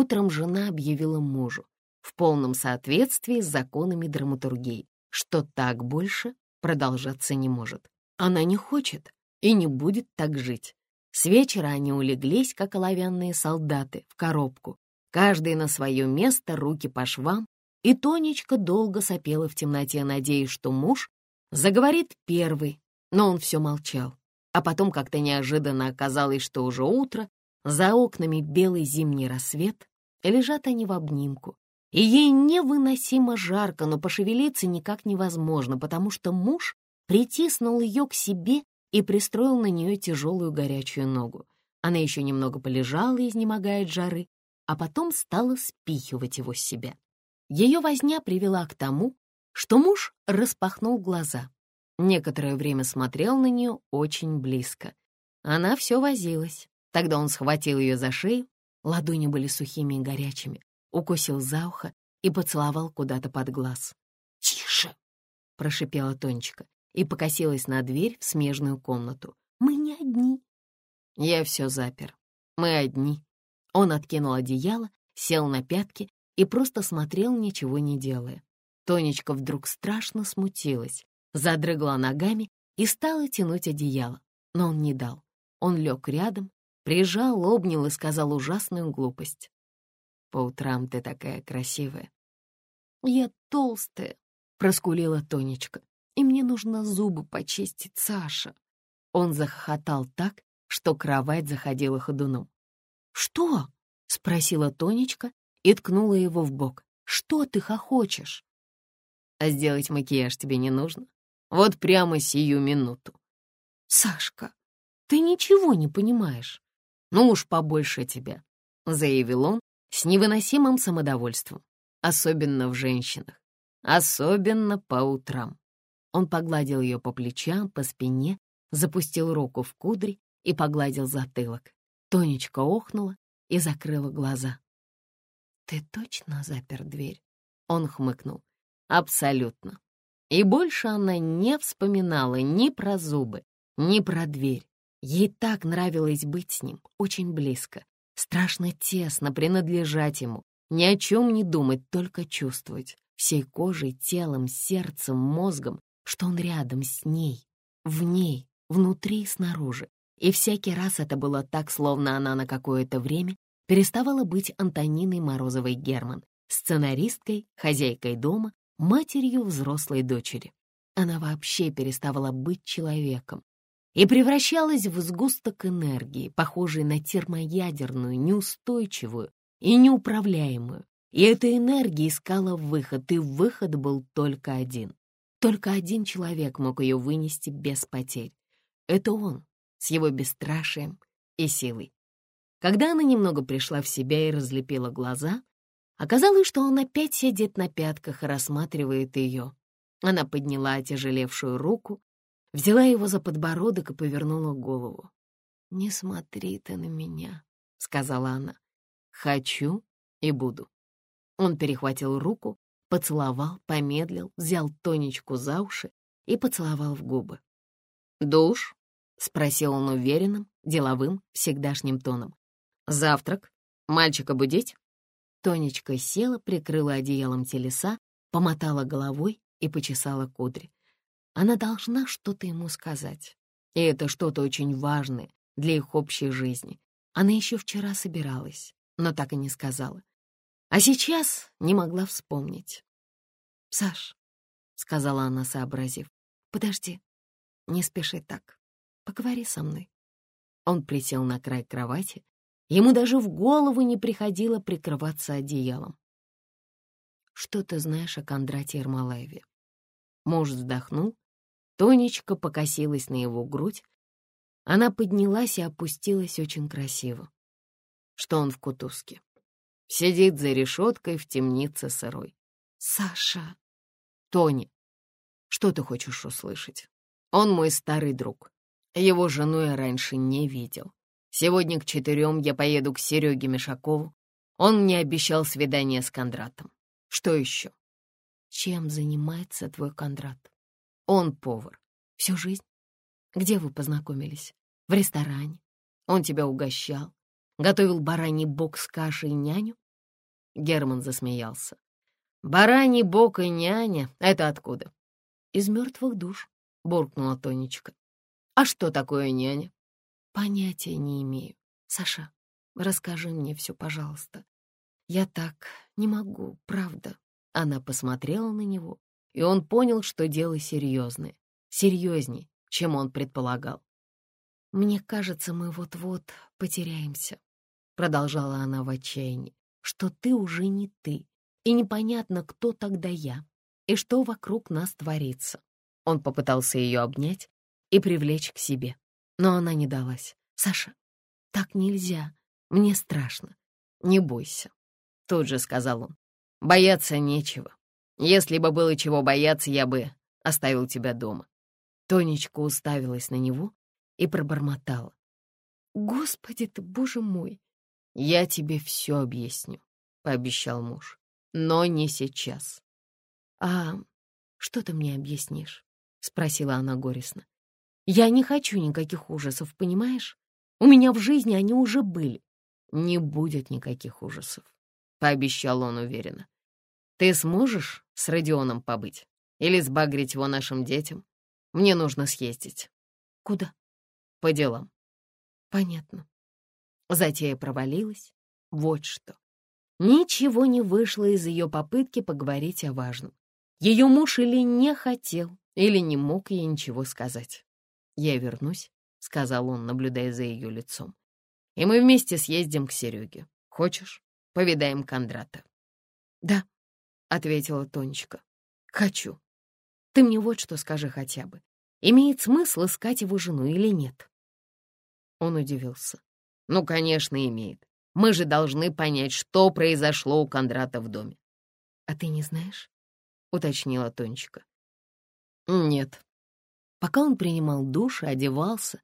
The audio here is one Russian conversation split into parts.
Утром жена объявила мужу, в полном соответствии с законами драматургии, что так больше продолжаться не может. Она не хочет и не будет так жить. С вечера они улеглись, как оловянные солдаты, в коробку, каждый на свое место, руки по швам, и Тонечка долго сопела в темноте, надеясь, что муж заговорит первый, но он все молчал. А потом как-то неожиданно оказалось, что уже утро, за окнами белый зимний рассвет, лежат они в обнимку. И ей невыносимо жарко, но пошевелиться никак невозможно, потому что муж притиснул ее к себе и пристроил на нее тяжелую горячую ногу. Она еще немного полежала, изнемогая от жары, а потом стала спихивать его с себя. Ее возня привела к тому, что муж распахнул глаза. Некоторое время смотрел на нее очень близко. Она все возилась. Тогда он схватил ее за шею, ладони были сухими и горячими, укусил за ухо и поцеловал куда-то под глаз. «Тише!» — прошипела Тонечка и покосилась на дверь в смежную комнату. «Мы не одни». «Я все запер. Мы одни». Он откинул одеяло, сел на пятки и просто смотрел, ничего не делая. Тонечка вдруг страшно смутилась задрыгла ногами и стала тянуть одеяло, но он не дал. Он лег рядом, прижал, обнял и сказал ужасную глупость. «По утрам ты такая красивая». «Я толстая», — проскулила Тонечка, «и мне нужно зубы почистить, Саша». Он захохотал так, что кровать заходила ходуном. «Что?» — спросила Тонечка и ткнула его в бок. «Что ты хохочешь?» «А сделать макияж тебе не нужно?» Вот прямо сию минуту. «Сашка, ты ничего не понимаешь. Ну уж побольше тебя», — заявил он с невыносимым самодовольством, особенно в женщинах, особенно по утрам. Он погладил ее по плечам, по спине, запустил руку в кудри и погладил затылок. Тонечка охнула и закрыла глаза. «Ты точно запер дверь?» Он хмыкнул. «Абсолютно. И больше она не вспоминала ни про зубы, ни про дверь. Ей так нравилось быть с ним, очень близко. Страшно тесно принадлежать ему, ни о чем не думать, только чувствовать. Всей кожей, телом, сердцем, мозгом, что он рядом с ней, в ней, внутри и снаружи. И всякий раз это было так, словно она на какое-то время переставала быть Антониной Морозовой-Герман, сценаристкой, хозяйкой дома, матерью взрослой дочери. Она вообще переставала быть человеком и превращалась в сгусток энергии, похожий на термоядерную, неустойчивую и неуправляемую. И эта энергия искала выход, и выход был только один. Только один человек мог ее вынести без потерь. Это он, с его бесстрашием и силой. Когда она немного пришла в себя и разлепила глаза, Оказалось, что он опять сидит на пятках и рассматривает ее. Она подняла отяжелевшую руку, взяла его за подбородок и повернула голову. «Не смотри ты на меня», — сказала она. «Хочу и буду». Он перехватил руку, поцеловал, помедлил, взял Тонечку за уши и поцеловал в губы. «Душ?» — спросил он уверенным, деловым, всегдашним тоном. «Завтрак? Мальчика будить?» Тонечка села, прикрыла одеялом телеса, помотала головой и почесала кудри. Она должна что-то ему сказать. И это что-то очень важное для их общей жизни. Она еще вчера собиралась, но так и не сказала. А сейчас не могла вспомнить. «Саш», — сказала она, сообразив, — «подожди, не спеши так, поговори со мной». Он присел на край кровати, Ему даже в голову не приходило прикрываться одеялом. «Что ты знаешь о Кондрате Ермолаеве?» Муж вздохнул, Тонечка покосилась на его грудь. Она поднялась и опустилась очень красиво. Что он в кутузке. Сидит за решеткой в темнице сырой. «Саша!» «Тони, что ты хочешь услышать? Он мой старый друг. Его жену я раньше не видел. Сегодня к четырем я поеду к Сереге Мишакову. Он мне обещал свидание с Кондратом. Что еще? Чем занимается твой Кондрат? Он повар. Всю жизнь? Где вы познакомились? В ресторане? Он тебя угощал? Готовил бараний бок с кашей и няню? Герман засмеялся. «Бараний бог и няня — это откуда?» «Из мертвых душ», — буркнула Тонечка. «А что такое няня?» «Понятия не имею. Саша, расскажи мне все, пожалуйста. Я так не могу, правда». Она посмотрела на него, и он понял, что дело серьезное. Серьезней, чем он предполагал. «Мне кажется, мы вот-вот потеряемся», — продолжала она в отчаянии, «что ты уже не ты, и непонятно, кто тогда я, и что вокруг нас творится». Он попытался ее обнять и привлечь к себе, но она не далась. «Саша, так нельзя, мне страшно. Не бойся», — тут же сказал он. «Бояться нечего. Если бы было чего бояться, я бы оставил тебя дома». Тонечка уставилась на него и пробормотала. «Господи ты, боже мой!» «Я тебе все объясню», — пообещал муж. «Но не сейчас». «А что ты мне объяснишь?» — спросила она горестно. «Я не хочу никаких ужасов, понимаешь? У меня в жизни они уже были». «Не будет никаких ужасов», — пообещал он уверенно. «Ты сможешь с Родионом побыть? Или сбагрить его нашим детям? Мне нужно съездить». «Куда?» по делам. Понятно. Затея провалилась. Вот что. Ничего не вышло из ее попытки поговорить о важном. Ее муж или не хотел, или не мог ей ничего сказать. «Я вернусь», — сказал он, наблюдая за ее лицом. «И мы вместе съездим к Сереге. Хочешь? Повидаем Кондрата». «Да», — ответила Тонечка. «Хочу. Ты мне вот что скажи хотя бы. Имеет смысл искать его жену или нет?» Он удивился. «Ну, конечно, имеет. Мы же должны понять, что произошло у Кондрата в доме». «А ты не знаешь?» — уточнила Тонечка. «Нет». Пока он принимал душ и одевался,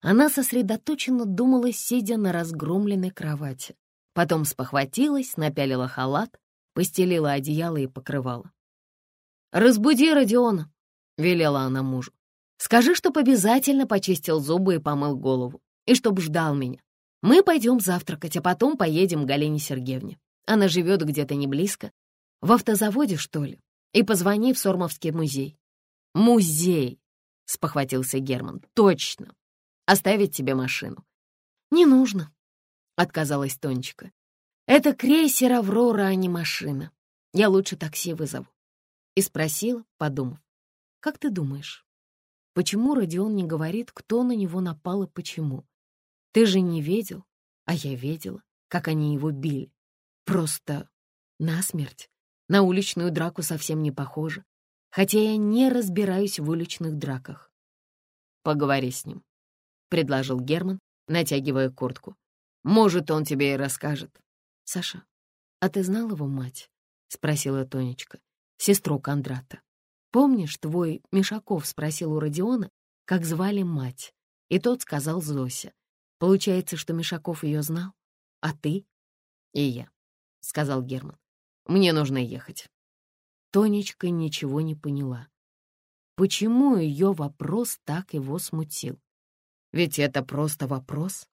она сосредоточенно думала, сидя на разгромленной кровати. Потом спохватилась, напялила халат, постелила одеяло и покрывало. «Разбуди Родиона», — велела она мужу. Скажи, чтоб обязательно почистил зубы и помыл голову, и чтоб ждал меня. Мы пойдем завтракать, а потом поедем к Галине Сергеевне. Она живет где-то не близко. В автозаводе, что ли? И позвони в Сормовский музей. Музей, спохватился Герман. Точно. Оставить тебе машину. Не нужно, отказалась Тонечка. Это крейсер «Аврора», а не машина. Я лучше такси вызову. И спросила, подумав. Как ты думаешь, Почему Родион не говорит, кто на него напал и почему? Ты же не видел, а я видела, как они его били. Просто насмерть. На уличную драку совсем не похоже, хотя я не разбираюсь в уличных драках. Поговори с ним, — предложил Герман, натягивая куртку. Может, он тебе и расскажет. Саша, а ты знал его мать? — спросила Тонечка, сестру Кондрата. Помнишь, твой Мишаков спросил у Родиона, как звали мать, и тот сказал Зося. Получается, что Мишаков ее знал, а ты и я, — сказал Герман. Мне нужно ехать. Тонечка ничего не поняла. Почему ее вопрос так его смутил? Ведь это просто вопрос.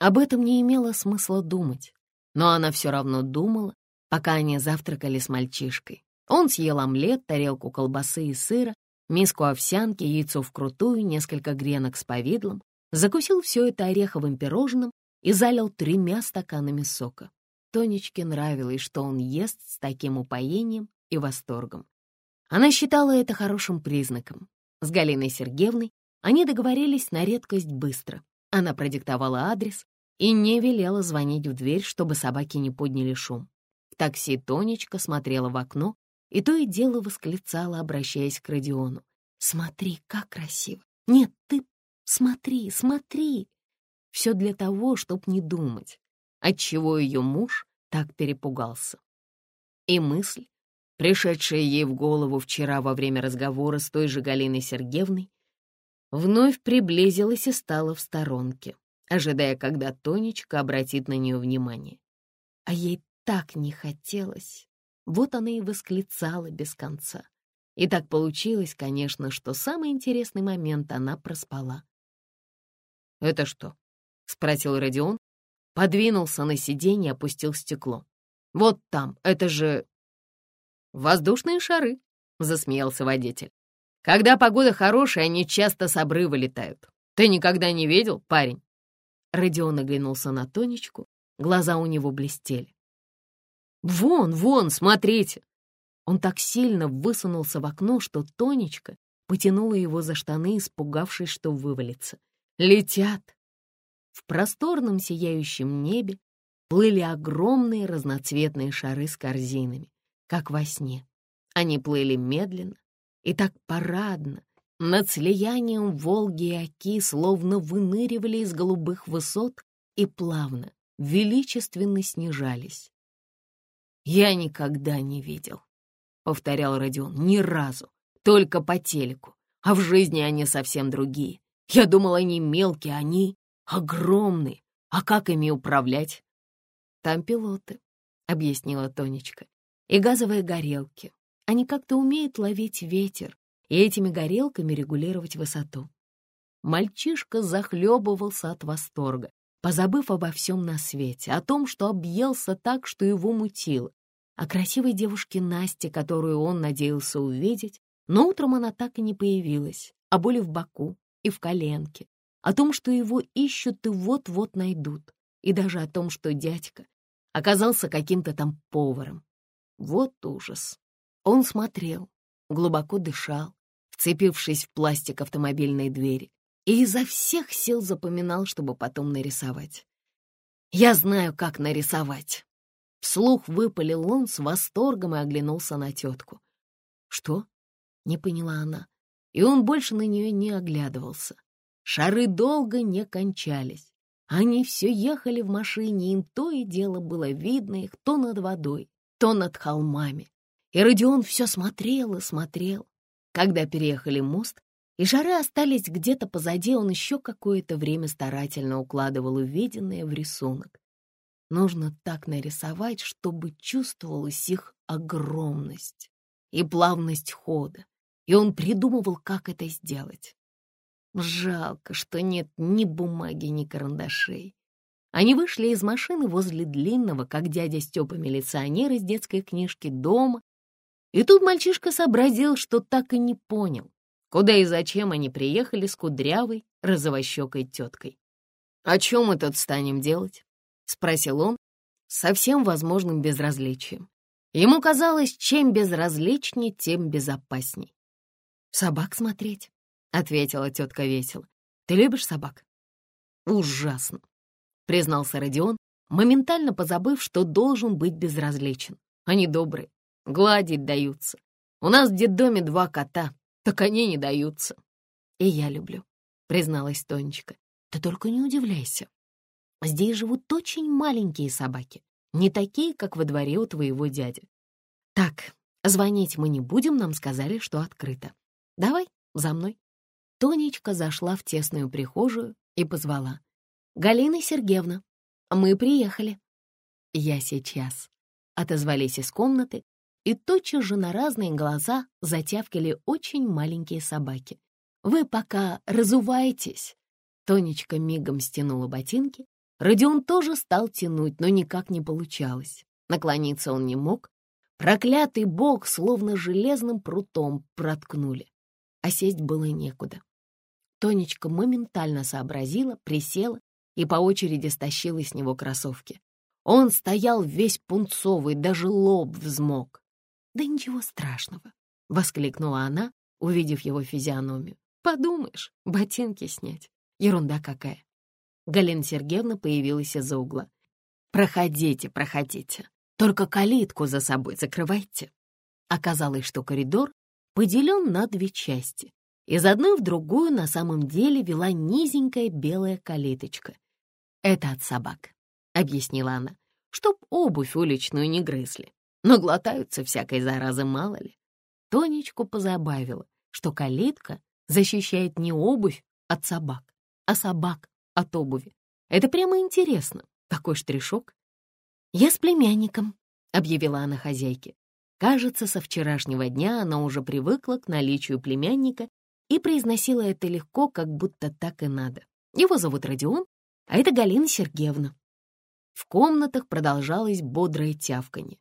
Об этом не имело смысла думать, но она все равно думала, пока они завтракали с мальчишкой. Он съел омлет, тарелку колбасы и сыра, миску овсянки, яйцо вкрутую, несколько гренок с повидлом, закусил все это ореховым пирожным и залил тремя стаканами сока. Тонечке нравилось, что он ест с таким упоением и восторгом. Она считала это хорошим признаком. С Галиной Сергеевной они договорились на редкость быстро. Она продиктовала адрес и не велела звонить в дверь, чтобы собаки не подняли шум. В такси Тонечка смотрела в окно и то и дело восклицала, обращаясь к Родиону. «Смотри, как красиво! Нет, ты смотри, смотри!» Все для того, чтобы не думать, отчего ее муж так перепугался. И мысль, пришедшая ей в голову вчера во время разговора с той же Галиной Сергеевной, вновь приблизилась и стала в сторонке, ожидая, когда Тонечка обратит на нее внимание. А ей так не хотелось, вот она и восклицала без конца. И так получилось, конечно, что самый интересный момент она проспала. «Это что?» — спросил Родион, подвинулся на сиденье и опустил стекло. Вот там, это же...» «Воздушные шары», — засмеялся водитель. «Когда погода хорошая, они часто с обрыва летают. Ты никогда не видел, парень?» Родион оглянулся на Тонечку, глаза у него блестели. «Вон, вон, смотрите!» Он так сильно высунулся в окно, что Тонечка потянула его за штаны, испугавшись, что вывалится. «Летят!» В просторном сияющем небе плыли огромные разноцветные шары с корзинами, как во сне. Они плыли медленно и так парадно, над слиянием Волги и Оки, словно выныривали из голубых высот и плавно, величественно снижались. «Я никогда не видел», — повторял Родион, — «ни разу, только по телеку, а в жизни они совсем другие. Я думал, они мелкие, они огромные, а как ими управлять?» «Там пилоты», — объяснила Тонечка, — «и газовые горелки. Они как-то умеют ловить ветер и этими горелками регулировать высоту». Мальчишка захлебывался от восторга позабыв обо всем на свете, о том, что объелся так, что его мутило, о красивой девушке Насте, которую он надеялся увидеть, но утром она так и не появилась, о боли в боку и в коленке, о том, что его ищут и вот-вот найдут, и даже о том, что дядька оказался каким-то там поваром. Вот ужас. Он смотрел, глубоко дышал, вцепившись в пластик автомобильной двери, и изо всех сил запоминал, чтобы потом нарисовать. «Я знаю, как нарисовать!» Вслух выпалил он с восторгом и оглянулся на тетку. «Что?» — не поняла она, и он больше на нее не оглядывался. Шары долго не кончались. Они все ехали в машине, им то и дело было видно их то над водой, то над холмами. И Родион все смотрел и смотрел. Когда переехали мост, и шары остались где-то позади, он еще какое-то время старательно укладывал увиденное в рисунок. Нужно так нарисовать, чтобы чувствовалась их огромность и плавность хода, и он придумывал, как это сделать. Жалко, что нет ни бумаги, ни карандашей. Они вышли из машины возле длинного, как дядя Степа милиционер из детской книжки, дома, и тут мальчишка сообразил, что так и не понял, куда и зачем они приехали с кудрявой, розовощекой теткой. «О чем мы тут станем делать?» — спросил он со всем возможным безразличием. Ему казалось, чем безразличнее, тем безопасней. «Собак смотреть», — ответила тетка весело. «Ты любишь собак?» «Ужасно», — признался Родион, моментально позабыв, что должен быть безразличен. Они добрые, гладить даются. У нас в детдоме два кота, так они не даются. И я люблю, призналась Тонечка. Ты только не удивляйся. Здесь живут очень маленькие собаки, не такие, как во дворе у твоего дяди. Так, звонить мы не будем, нам сказали, что открыто. Давай, за мной. Тонечка зашла в тесную прихожую и позвала. «Галина Сергеевна, мы приехали». «Я сейчас», — отозвались из комнаты, и тотчас же на разные глаза затявкали очень маленькие собаки. «Вы пока разуваетесь!» Тонечка мигом стянула ботинки. Родион тоже стал тянуть, но никак не получалось. Наклониться он не мог. Проклятый бок словно железным прутом проткнули, а сесть было некуда. Тонечка моментально сообразила, присела и по очереди стащила с него кроссовки. Он стоял весь пунцовый, даже лоб взмок. «Да ничего страшного», — воскликнула она, увидев его физиономию. «Подумаешь, ботинки снять. Ерунда какая». Галина Сергеевна появилась из-за угла. «Проходите, проходите. Только калитку за собой закрывайте». Оказалось, что коридор поделен на две части. Из одной в другую на самом деле вела низенькая белая калиточка. «Это от собак», — объяснила она, — «чтоб обувь уличную не грызли но глотаются всякой заразы, мало ли. Тонечку позабавило, что калитка защищает не обувь от собак, а собак от обуви. Это прямо интересно, такой штришок. «Я с племянником», — объявила она хозяйке. Кажется, со вчерашнего дня она уже привыкла к наличию племянника и произносила это легко, как будто так и надо. Его зовут Родион, а это Галина Сергеевна. В комнатах продолжалось бодрое тявканье.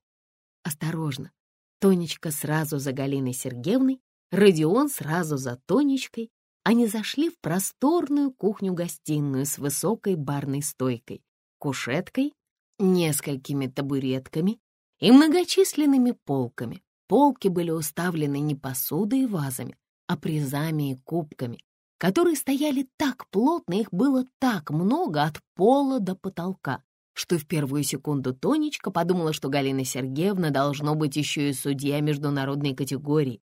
Осторожно. Тонечка сразу за Галиной Сергеевной, Родион сразу за Тонечкой. Они зашли в просторную кухню-гостиную с высокой барной стойкой, кушеткой, несколькими табуретками и многочисленными полками. Полки были уставлены не посудой и вазами, а призами и кубками, которые стояли так плотно, их было так много от пола до потолка, что в первую секунду Тонечка подумала, что Галина Сергеевна должно быть еще и судья международной категории,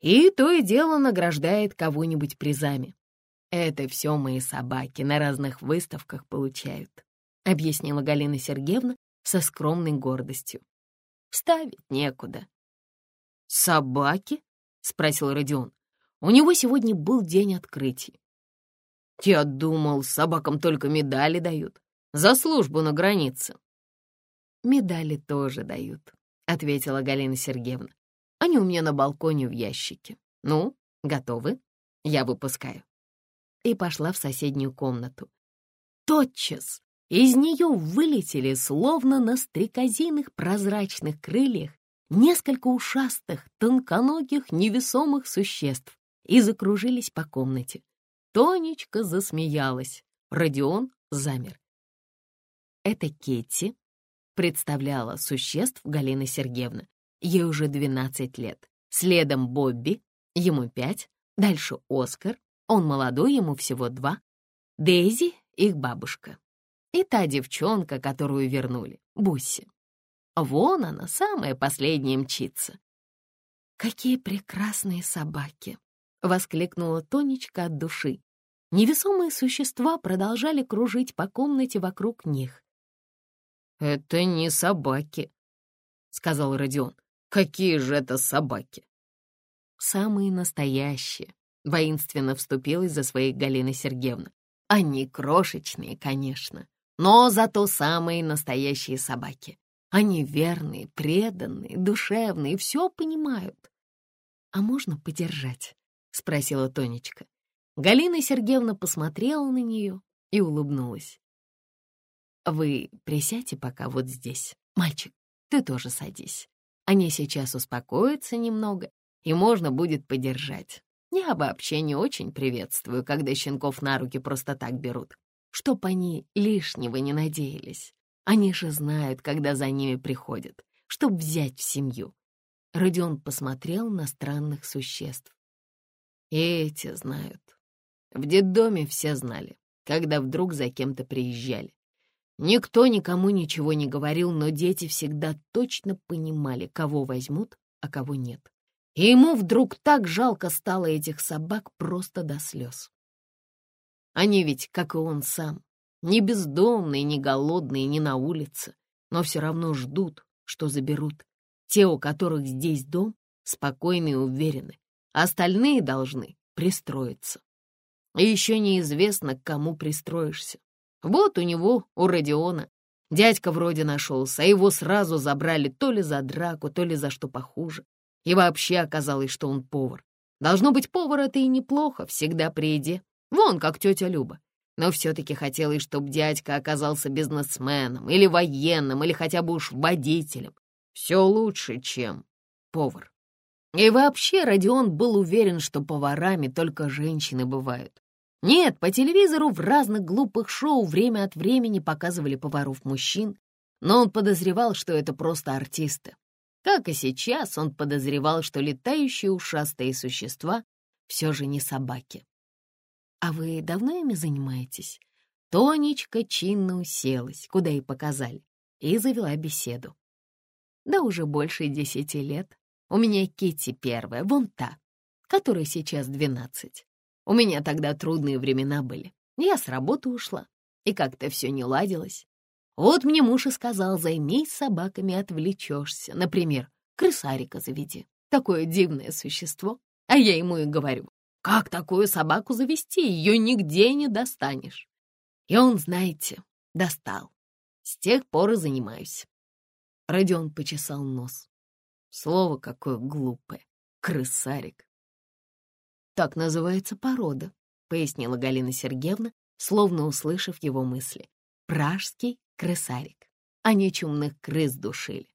и то и дело награждает кого-нибудь призами. «Это все мои собаки на разных выставках получают», — объяснила Галина Сергеевна со скромной гордостью. «Ставить некуда». «Собаки?» — спросил Родион. У него сегодня был день открытий. «Я думал, собакам только медали дают. За службу на границе». «Медали тоже дают», — ответила Галина Сергеевна. «Они у меня на балконе в ящике. Ну, готовы? Я выпускаю». И пошла в соседнюю комнату. Тотчас из нее вылетели, словно на стрекозиных прозрачных крыльях, несколько ушастых, тонконогих, невесомых существ и закружились по комнате. Тонечка засмеялась, Родион замер. Это Кетти представляла существ Галина Сергеевна. Ей уже 12 лет. Следом Бобби, ему 5. Дальше Оскар, он молодой, ему всего два. Дейзи — их бабушка. И та девчонка, которую вернули, Бусси. Вон она, самая последняя мчится. «Какие прекрасные собаки!» — воскликнула Тонечка от души. Невесомые существа продолжали кружить по комнате вокруг них. «Это не собаки», — сказал Родион. «Какие же это собаки?» «Самые настоящие», — воинственно вступилась за своих Галина Сергеевна. «Они крошечные, конечно, но зато самые настоящие собаки. Они верные, преданные, душевные, все понимают». «А можно подержать?» — спросила Тонечка. Галина Сергеевна посмотрела на нее и улыбнулась. Вы присядьте пока вот здесь. Мальчик, ты тоже садись. Они сейчас успокоятся немного, и можно будет подержать. Я вообще не очень приветствую, когда щенков на руки просто так берут, чтоб они лишнего не надеялись. Они же знают, когда за ними приходят, чтоб взять в семью. Родион посмотрел на странных существ. Эти знают. В детдоме все знали, когда вдруг за кем-то приезжали. Никто никому ничего не говорил, но дети всегда точно понимали, кого возьмут, а кого нет. И ему вдруг так жалко стало этих собак просто до слез. Они ведь, как и он сам, не бездомные, не голодные, не на улице, но все равно ждут, что заберут. Те, у которых здесь дом, спокойны и уверены, остальные должны пристроиться. И еще неизвестно, к кому пристроишься. Вот у него, у Родиона, дядька вроде нашелся, а его сразу забрали то ли за драку, то ли за что похуже. И вообще оказалось, что он повар. Должно быть, повар — это и неплохо, всегда при еде. Вон, как тетя Люба. Но все-таки хотелось, чтобы дядька оказался бизнесменом или военным, или хотя бы уж водителем. Все лучше, чем повар. И вообще Родион был уверен, что поварами только женщины бывают. Нет, по телевизору в разных глупых шоу время от времени показывали поваров-мужчин, но он подозревал, что это просто артисты. Как и сейчас, он подозревал, что летающие ушастые существа все же не собаки. «А вы давно ими занимаетесь?» Тонечка чинно уселась, куда и показали, и завела беседу. «Да уже больше десяти лет. У меня Кити первая, вон та, которой сейчас двенадцать. У меня тогда трудные времена были. Я с работы ушла, и как-то все не ладилось. Вот мне муж и сказал, займись собаками, отвлечешься. Например, крысарика заведи. Такое дивное существо. А я ему и говорю, как такую собаку завести? Ее нигде не достанешь. И он, знаете, достал. С тех пор и занимаюсь. Родион почесал нос. Слово какое глупое. Крысарик. «Так называется порода», — пояснила Галина Сергеевна, словно услышав его мысли. «Пражский крысарик. Они чумных крыс душили.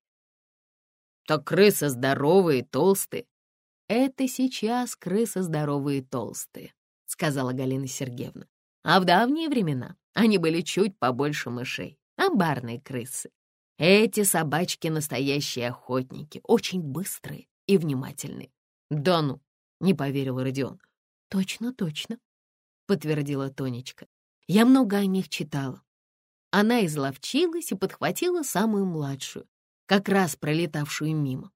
Так крысы здоровые, толстые. Это сейчас крысы здоровые толстые, сказала Галина Сергеевна. А в давние времена они были чуть побольше мышей, амбарные крысы. Эти собачки настоящие охотники, очень быстрые и внимательные. Да ну, не поверил Родион. Точно, точно, подтвердила Тонечка. Я много о них читала. Она изловчилась и подхватила самую младшую, как раз пролетавшую мимо.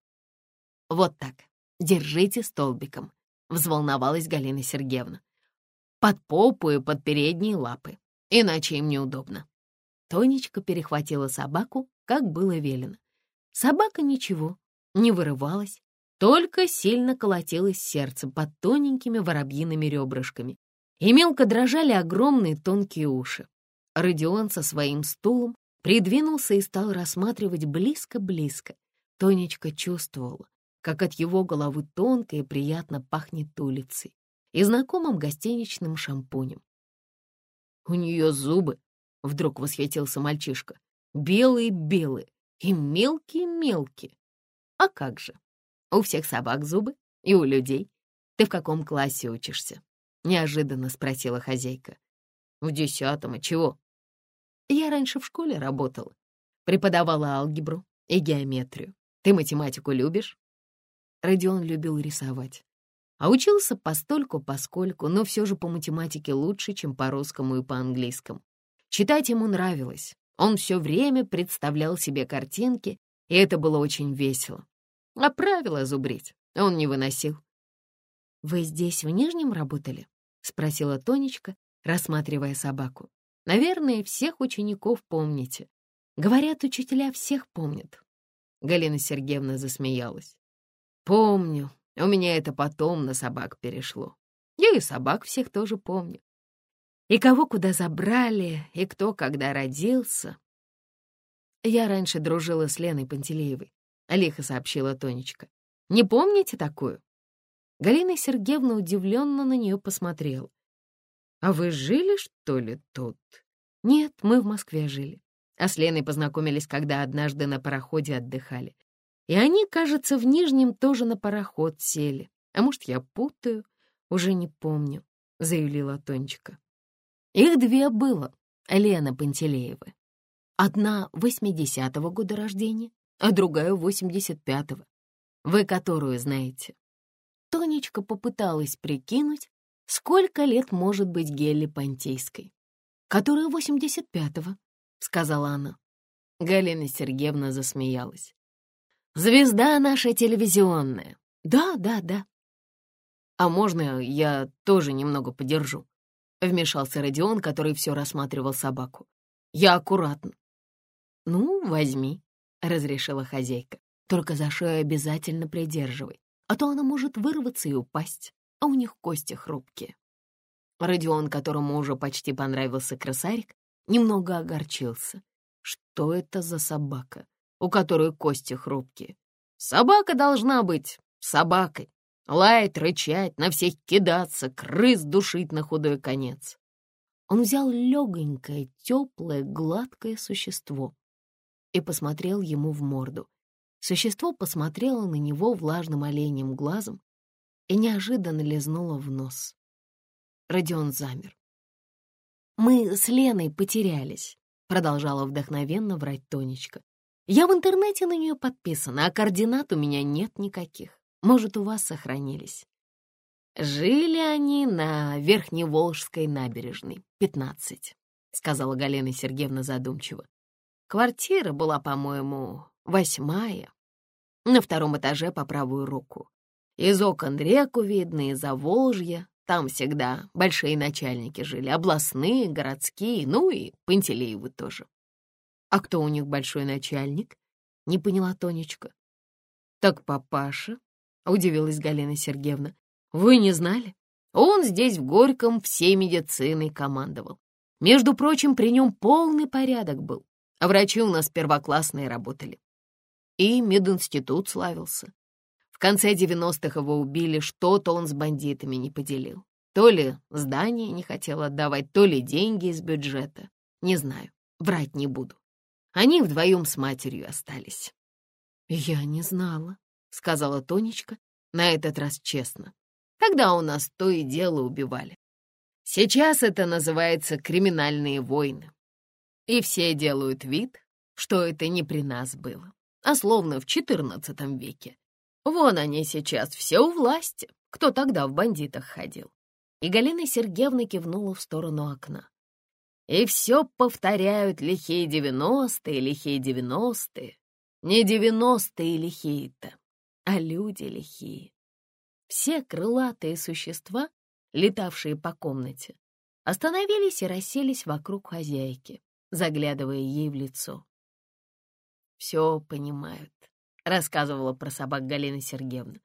«Вот так, держите столбиком», — взволновалась Галина Сергеевна. «Под попу и под передние лапы, иначе им неудобно». Тонечка перехватила собаку, как было велено. Собака ничего, не вырывалась, только сильно колотилось сердце под тоненькими воробьиными ребрышками, и мелко дрожали огромные тонкие уши. Родион со своим стулом придвинулся и стал рассматривать близко-близко. Тонечка чувствовала, как от его головы тонко и приятно пахнет улицей и знакомым гостиничным шампунем. «У нее зубы!» — вдруг восхитился мальчишка. «Белые-белые и мелкие-мелкие. А как же? У всех собак зубы и у людей. Ты в каком классе учишься?» — неожиданно спросила хозяйка. «В десятом, а чего?» «Я раньше в школе работала. Преподавала алгебру и геометрию. Ты математику любишь?» Родион любил рисовать. А учился постольку-поскольку, но все же по математике лучше, чем по русскому и по английскому. Читать ему нравилось. Он все время представлял себе картинки, и это было очень весело. А правила зубрить он не выносил. «Вы здесь в Нижнем работали?» — спросила Тонечка, рассматривая собаку. «Наверное, всех учеников помните. Говорят, учителя всех помнят». Галина Сергеевна засмеялась. «Помню. У меня это потом на собак перешло. Я и собак всех тоже помню. И кого куда забрали, и кто когда родился. Я раньше дружила с Леной Пантелеевой, — лихо сообщила Тонечка. Не помните такую? Галина Сергеевна удивленно на нее посмотрела. «А вы жили, что ли, тут?» «Нет, мы в Москве жили. А с Леной познакомились, когда однажды на пароходе отдыхали. И они, кажется, в Нижнем тоже на пароход сели. А может, я путаю? Уже не помню», — заявила Тонечка. Их две было, Лена Пантелеева. Одна 80-го года рождения, а другая 85-го. Вы которую знаете?» Тонечка попыталась прикинуть, сколько лет может быть Гелли Понтейской. «Которая 85-го», — сказала она. Галина Сергеевна засмеялась. «Звезда наша телевизионная. Да, да, да». «А можно я тоже немного подержу?» — вмешался Родион, который все рассматривал собаку. «Я аккуратно». «Ну, возьми», — разрешила хозяйка. Только за шею обязательно придерживай, а то она может вырваться и упасть, а у них кости хрупкие. Родион, которому уже почти понравился красарик, немного огорчился. Что это за собака, у которой кости хрупкие? Собака должна быть собакой. Лаять, рычать, на всех кидаться, крыс душить на худой конец. Он взял легонькое, теплое, гладкое существо и посмотрел ему в морду. Существо посмотрело на него влажным оленем глазом и неожиданно лизнуло в нос. Родион замер. «Мы с Леной потерялись», — продолжала вдохновенно врать Тонечка. «Я в интернете на нее подписана, а координат у меня нет никаких. Может, у вас сохранились». «Жили они на Верхневолжской набережной, 15», — сказала Галина Сергеевна задумчиво. «Квартира была, по-моему, восьмая, на втором этаже по правую руку. Из окон реку видно, из Заволжья. Там всегда большие начальники жили, областные, городские, ну и Пантелеевы тоже. А кто у них большой начальник? Не поняла Тонечка. Так папаша, удивилась Галина Сергеевна. Вы не знали? Он здесь в Горьком всей медициной командовал. Между прочим, при нем полный порядок был, врачи у нас первоклассные работали. И мединститут славился. В конце 90-х его убили, что-то он с бандитами не поделил. То ли здание не хотел отдавать, то ли деньги из бюджета. Не знаю, врать не буду. Они вдвоем с матерью остались. «Я не знала», — сказала Тонечка, на этот раз честно. «Когда у нас то и дело убивали. Сейчас это называется криминальные войны. И все делают вид, что это не при нас было, а словно в XIV веке. Вон они сейчас все у власти, кто тогда в бандитах ходил. И Галина Сергеевна кивнула в сторону окна. И все повторяют лихие девяностые, лихие девяностые. Не девяностые лихие-то, а люди лихие. Все крылатые существа, летавшие по комнате, остановились и расселись вокруг хозяйки, заглядывая ей в лицо. «Все понимают», — рассказывала про собак Галина Сергеевна.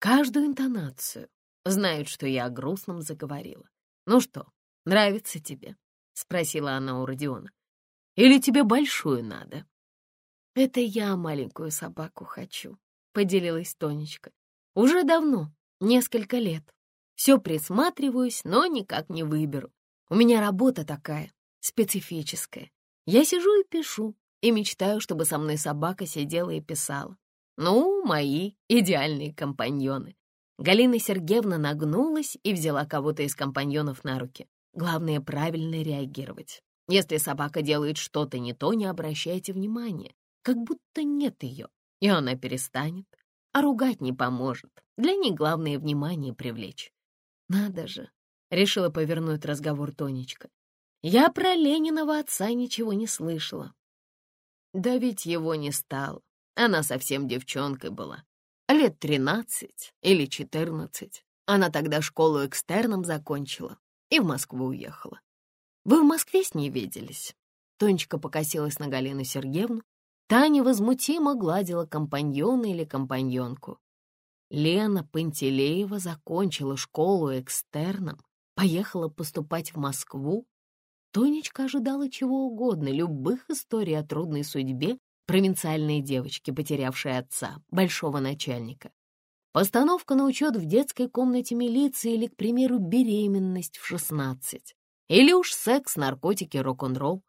«Каждую интонацию. Знают, что я о грустном заговорила. Ну что, нравится тебе?» — спросила она у Родиона. «Или тебе большую надо?» «Это я маленькую собаку хочу», — поделилась Тонечка. «Уже давно, несколько лет. Все присматриваюсь, но никак не выберу. У меня работа такая, специфическая. Я сижу и пишу, и мечтаю, чтобы со мной собака сидела и писала. Ну, мои идеальные компаньоны. Галина Сергеевна нагнулась и взяла кого-то из компаньонов на руки. Главное, правильно реагировать. Если собака делает что-то не то, не обращайте внимания, как будто нет ее, и она перестанет. А ругать не поможет. Для них главное внимание привлечь. Надо же, решила повернуть разговор Тонечка. Я про Ленинова отца ничего не слышала. Да ведь его не стало. Она совсем девчонкой была. Лет тринадцать или четырнадцать. Она тогда школу экстерном закончила и в Москву уехала. Вы в Москве с ней виделись?» Тонечка покосилась на Галину Сергеевну. Та невозмутимо гладила компаньона или компаньонку. Лена Пантелеева закончила школу экстерном, поехала поступать в Москву. Тонечка ожидала чего угодно, любых историй о трудной судьбе провинциальной девочки, потерявшей отца, большого начальника. Постановка на учет в детской комнате милиции или, к примеру, беременность в 16. Или уж секс, наркотики, рок-н-ролл.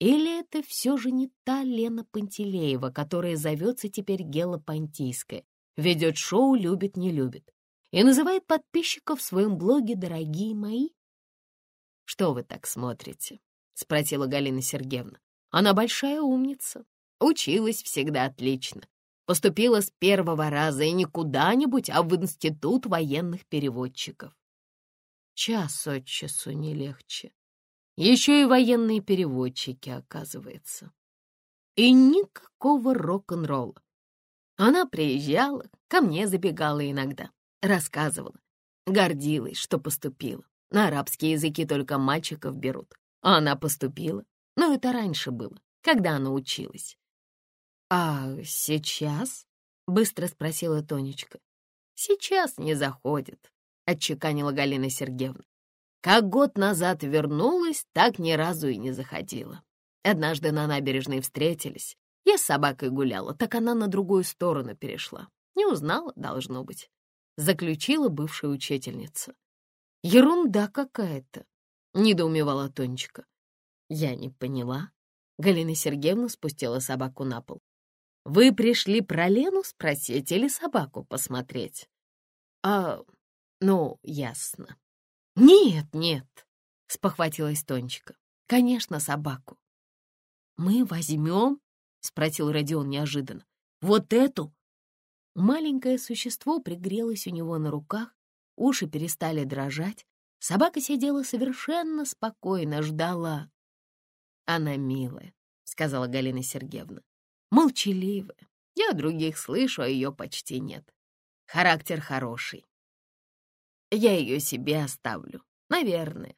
Или это все же не та Лена Пантелеева, которая зовется теперь Гела Пантийская, ведет шоу «Любит, не любит» и называет подписчиков в своем блоге «Дорогие мои»? «Что вы так смотрите?» — спросила Галина Сергеевна. «Она большая умница, училась всегда отлично, Поступила с первого раза и не куда-нибудь, а в институт военных переводчиков. Час от часу не легче. Еще и военные переводчики, оказывается. И никакого рок-н-ролла. Она приезжала, ко мне забегала иногда, рассказывала. Гордилась, что поступила. На арабские языки только мальчиков берут. А она поступила. Но это раньше было, когда она училась. «А сейчас?» — быстро спросила Тонечка. «Сейчас не заходит», — отчеканила Галина Сергеевна. «Как год назад вернулась, так ни разу и не заходила. Однажды на набережной встретились. Я с собакой гуляла, так она на другую сторону перешла. Не узнала, должно быть», — заключила бывшая учительница. «Ерунда какая-то», — недоумевала Тонечка. «Я не поняла». Галина Сергеевна спустила собаку на пол. Вы пришли про Лену спросить или собаку посмотреть? А, ну, ясно. Нет, нет, спохватилась Тончика. Конечно, собаку. Мы возьмем? Спросил Родион неожиданно. Вот эту? Маленькое существо пригрелось у него на руках, уши перестали дрожать. Собака сидела совершенно спокойно, ждала. «Она милая», — сказала Галина Сергеевна молчаливая. Я других слышу, а ее почти нет. Характер хороший. Я ее себе оставлю, наверное.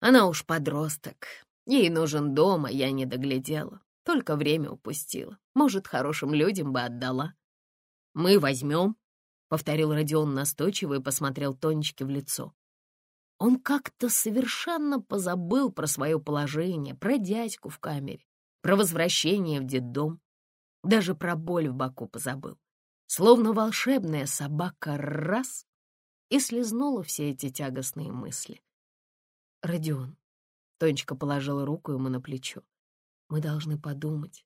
Она уж подросток. Ей нужен дом, а я не доглядела. Только время упустила. Может, хорошим людям бы отдала. Мы возьмем, — повторил Родион настойчиво и посмотрел Тонечке в лицо. Он как-то совершенно позабыл про свое положение, про дядьку в камере, про возвращение в детдом. Даже про боль в боку позабыл. Словно волшебная собака раз и слезнула все эти тягостные мысли. «Родион», — Тонечка положила руку ему на плечо, Мы должны подумать.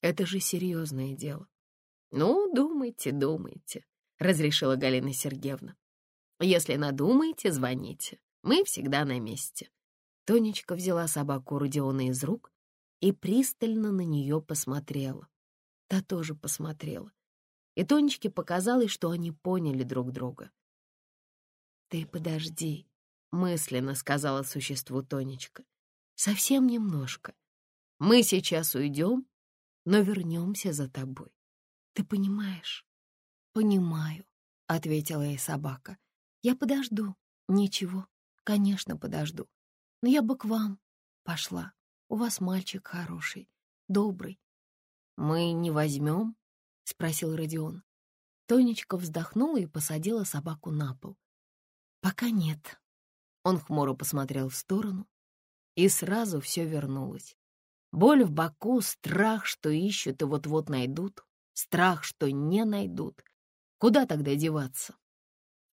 Это же серьезное дело. Ну, думайте, думайте, разрешила Галина Сергеевна. Если надумаете, звоните. Мы всегда на месте. Тонечка взяла собаку Родиона из рук и пристально на нее посмотрела. Та тоже посмотрела. И Тонечке показалось, что они поняли друг друга. «Ты подожди», — мысленно сказала существу Тонечка. «Совсем немножко. Мы сейчас уйдем, но вернемся за тобой. Ты понимаешь?» «Понимаю», — ответила ей собака. «Я подожду. Ничего, конечно, подожду. Но я бы к вам пошла. У вас мальчик хороший, добрый. «Мы не возьмем?» — спросил Родион. Тонечка вздохнула и посадила собаку на пол. «Пока нет». Он хмуро посмотрел в сторону, и сразу все вернулось. Боль в боку, страх, что ищут и вот-вот найдут, страх, что не найдут. Куда тогда деваться?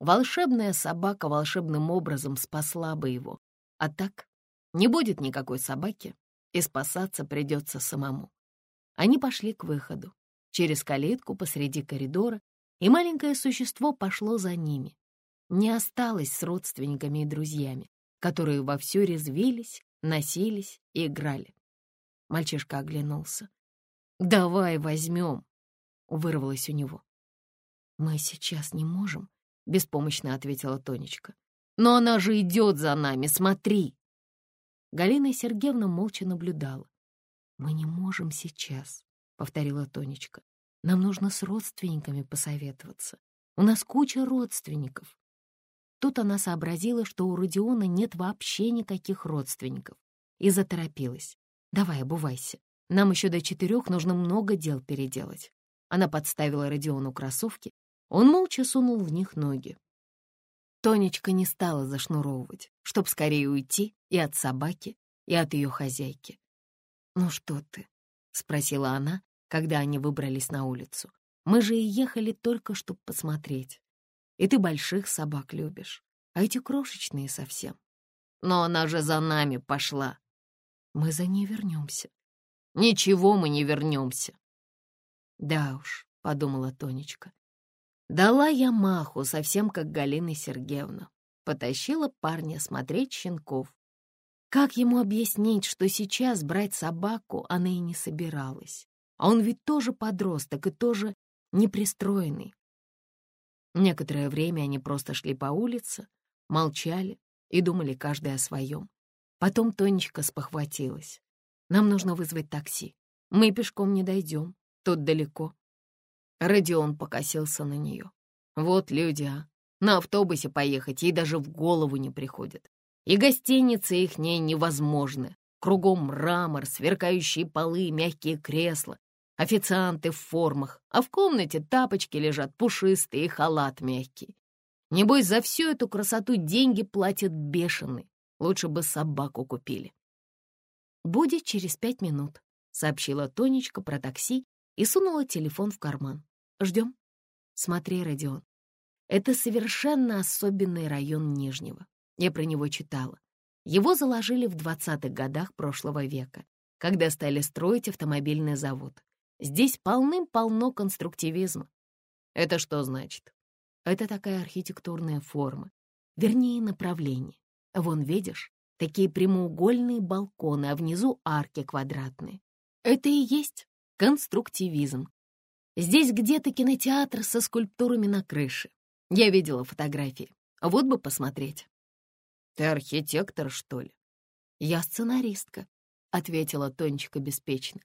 Волшебная собака волшебным образом спасла бы его, а так не будет никакой собаки, и спасаться придется самому. Они пошли к выходу, через калитку посреди коридора, и маленькое существо пошло за ними. Не осталось с родственниками и друзьями, которые вовсю резвились, носились и играли. Мальчишка оглянулся. «Давай возьмем!» — вырвалось у него. «Мы сейчас не можем», — беспомощно ответила Тонечка. «Но она же идет за нами, смотри!» Галина Сергеевна молча наблюдала. «Мы не можем сейчас», — повторила Тонечка. «Нам нужно с родственниками посоветоваться. У нас куча родственников». Тут она сообразила, что у Родиона нет вообще никаких родственников, и заторопилась. «Давай, обувайся. Нам еще до четырех нужно много дел переделать». Она подставила Родиону кроссовки. Он молча сунул в них ноги. Тонечка не стала зашнуровывать, чтоб скорее уйти и от собаки, и от ее хозяйки. «Ну что ты?» — спросила она, когда они выбрались на улицу. «Мы же и ехали только, чтоб посмотреть. И ты больших собак любишь, а эти крошечные совсем. Но она же за нами пошла. Мы за ней вернемся. Ничего мы не вернемся. Да уж, — подумала Тонечка, Дала я маху, совсем как Галина Сергеевна. Потащила парня смотреть щенков. Как ему объяснить, что сейчас брать собаку она и не собиралась? А он ведь тоже подросток и тоже непристроенный. Некоторое время они просто шли по улице, молчали и думали каждый о своем. Потом Тонечка спохватилась. «Нам нужно вызвать такси. Мы пешком не дойдем. Тут далеко. Родион покосился на нее. Вот люди, а. На автобусе поехать ей даже в голову не приходит. И гостиницы их не невозможны. Кругом мрамор, сверкающие полы, мягкие кресла, официанты в формах, а в комнате тапочки лежат пушистые халат мягкий. Небось, за всю эту красоту деньги платят бешеные. Лучше бы собаку купили. «Будет через пять минут», — сообщила Тонечка про такси и сунула телефон в карман. Ждем. Смотри, Родион. Это совершенно особенный район Нижнего. Я про него читала. Его заложили в 20-х годах прошлого века, когда стали строить автомобильный завод. Здесь полным-полно конструктивизма. Это что значит? Это такая архитектурная форма, вернее, направление. Вон, видишь, такие прямоугольные балконы, а внизу арки квадратные. Это и есть конструктивизм. Здесь где-то кинотеатр со скульптурами на крыше. Я видела фотографии. Вот бы посмотреть. Ты архитектор, что ли? Я сценаристка, — ответила Тонечка беспечно.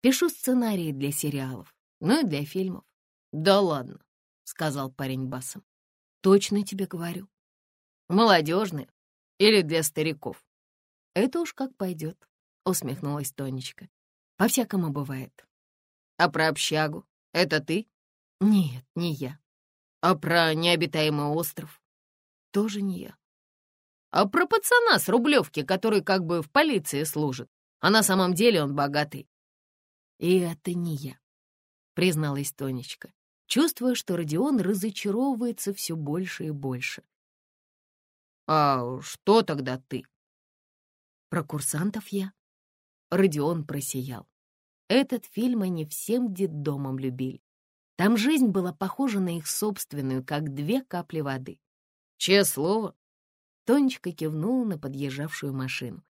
Пишу сценарии для сериалов, ну и для фильмов. Да ладно, — сказал парень басом. Точно тебе говорю. Молодежные или для стариков? Это уж как пойдет, — усмехнулась Тонечка. По-всякому бывает. А про общагу? Это ты? Нет, не я. А про необитаемый остров? Тоже не я. А про пацана с Рублевки, который как бы в полиции служит, а на самом деле он богатый. И это не я, призналась Тонечка, чувствуя, что Родион разочаровывается все больше и больше. А что тогда ты? Про курсантов я. Родион просиял. Этот фильм они всем детдомом любили. Там жизнь была похожа на их собственную, как две капли воды. «Чье слово?» Тонечка кивнула на подъезжавшую машину.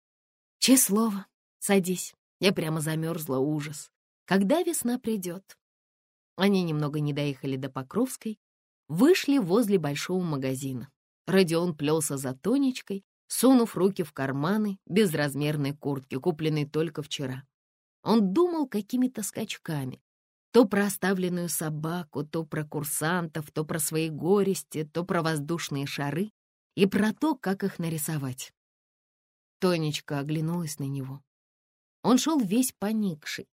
«Чье слово? Садись. Я прямо замерзла, ужас. Когда весна придет?» Они немного не доехали до Покровской, вышли возле большого магазина. Родион плелся за Тонечкой, сунув руки в карманы безразмерной куртки, купленной только вчера. Он думал какими-то скачками. То про оставленную собаку, то про курсантов, то про свои горести, то про воздушные шары и про то, как их нарисовать. Тонечка оглянулась на него. Он шел весь поникший.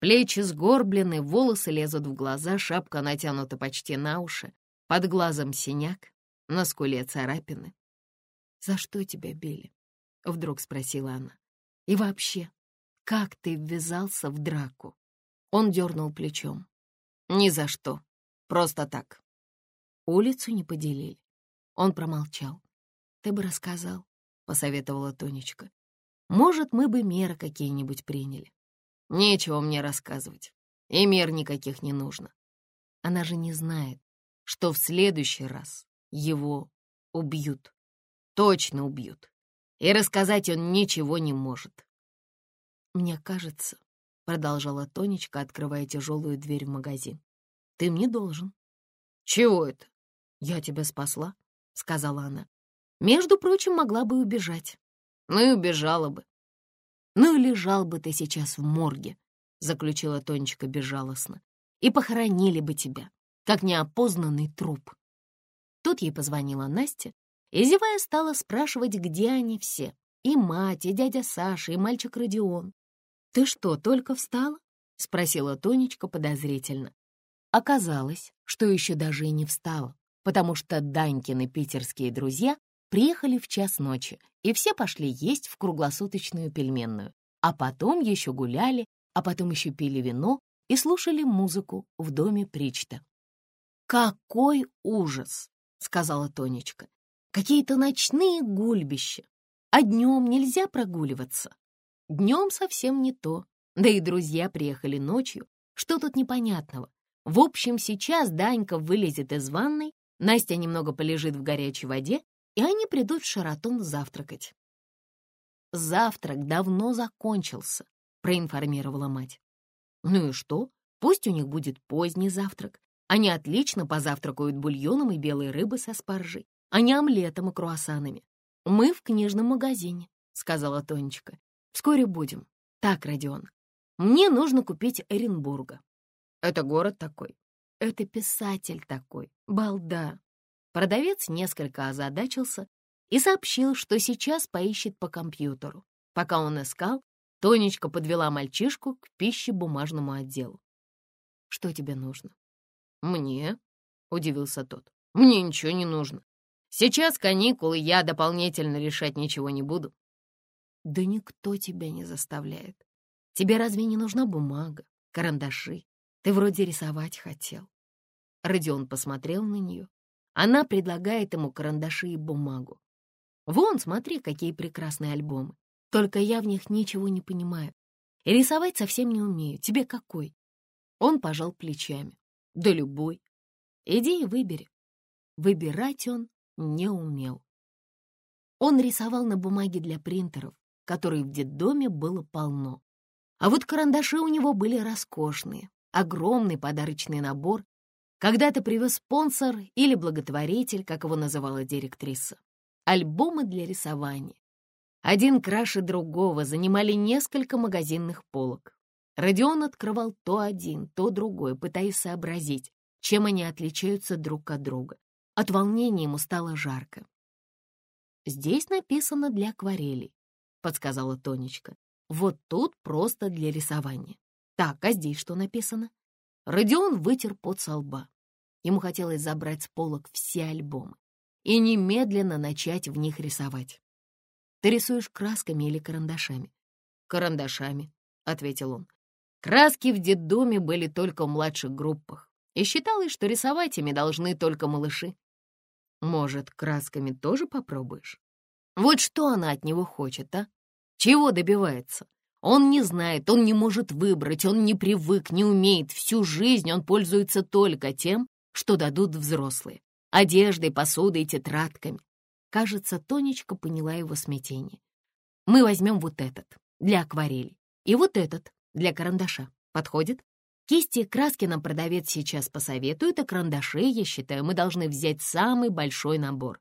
Плечи сгорблены, волосы лезут в глаза, шапка натянута почти на уши, под глазом синяк, на скуле царапины. «За что тебя били?» — вдруг спросила она. «И вообще, как ты ввязался в драку?» Он дернул плечом. «Ни за что. Просто так». Улицу не поделили. Он промолчал. «Ты бы рассказал», — посоветовала Тонечка. «Может, мы бы меры какие-нибудь приняли». «Нечего мне рассказывать. И мер никаких не нужно. Она же не знает, что в следующий раз его убьют. Точно убьют. И рассказать он ничего не может. «Мне кажется», — продолжала Тонечка, открывая тяжелую дверь в магазин, — «ты мне должен». «Чего это?» «Я тебя спасла», — сказала она. «Между прочим, могла бы убежать». «Ну и убежала бы». «Ну и лежал бы ты сейчас в морге», — заключила Тонечка безжалостно. «И похоронили бы тебя, как неопознанный труп». Тут ей позвонила Настя, и, зевая, стала спрашивать, где они все. И мать, и дядя Саша, и мальчик Родион. «Ты что, только встала?» — спросила Тонечка подозрительно. Оказалось, что еще даже и не встала, потому что Данькины питерские друзья приехали в час ночи, и все пошли есть в круглосуточную пельменную, а потом еще гуляли, а потом еще пили вино и слушали музыку в доме Причта. «Какой ужас!» — сказала Тонечка. «Какие-то ночные гульбища, а днем нельзя прогуливаться». Днем совсем не то. Да и друзья приехали ночью. Что тут непонятного? В общем, сейчас Данька вылезет из ванной, Настя немного полежит в горячей воде, и они придут в Шаратон завтракать. «Завтрак давно закончился», — проинформировала мать. «Ну и что? Пусть у них будет поздний завтрак. Они отлично позавтракают бульоном и белой рыбой со спаржей, а не омлетом и круассанами. Мы в книжном магазине», — сказала Тонечка. Вскоре будем. Так, Родион, мне нужно купить Эренбурга. Это город такой. Это писатель такой. Балда. Продавец несколько озадачился и сообщил, что сейчас поищет по компьютеру. Пока он искал, Тонечка подвела мальчишку к пищебумажному отделу. «Что тебе нужно?» «Мне?» — удивился тот. «Мне ничего не нужно. Сейчас каникулы, я дополнительно решать ничего не буду. Да никто тебя не заставляет. Тебе разве не нужна бумага, карандаши? Ты вроде рисовать хотел. Родион посмотрел на нее. Она предлагает ему карандаши и бумагу. Вон, смотри, какие прекрасные альбомы. Только я в них ничего не понимаю. И рисовать совсем не умею. Тебе какой? Он пожал плечами. Да любой. Иди и выбери. Выбирать он не умел. Он рисовал на бумаге для принтеров, которой в детдоме было полно. А вот карандаши у него были роскошные, огромный подарочный набор. Когда-то привез спонсор или благотворитель, как его называла директриса. Альбомы для рисования. Один краше другого занимали несколько магазинных полок. Родион открывал то один, то другой, пытаясь сообразить, чем они отличаются друг от друга. От волнения ему стало жарко. Здесь написано для акварелей. — подсказала Тонечка. «Вот тут просто для рисования. Так, а здесь что написано?» Родион вытер пот со лба. Ему хотелось забрать с полок все альбомы и немедленно начать в них рисовать. «Ты рисуешь красками или карандашами?» «Карандашами», — ответил он. «Краски в детдоме были только в младших группах, и считалось, что рисовать ими должны только малыши. Может, красками тоже попробуешь?» Вот что она от него хочет, а? Чего добивается? Он не знает, он не может выбрать, он не привык, не умеет. Всю жизнь он пользуется только тем, что дадут взрослые. Одеждой, посудой, тетрадками. Кажется, Тонечка поняла его смятение. Мы возьмем вот этот, для акварели, и вот этот, для карандаша. Подходит? Кисти и краски нам продавец сейчас посоветует, а карандаши, я считаю, мы должны взять самый большой набор.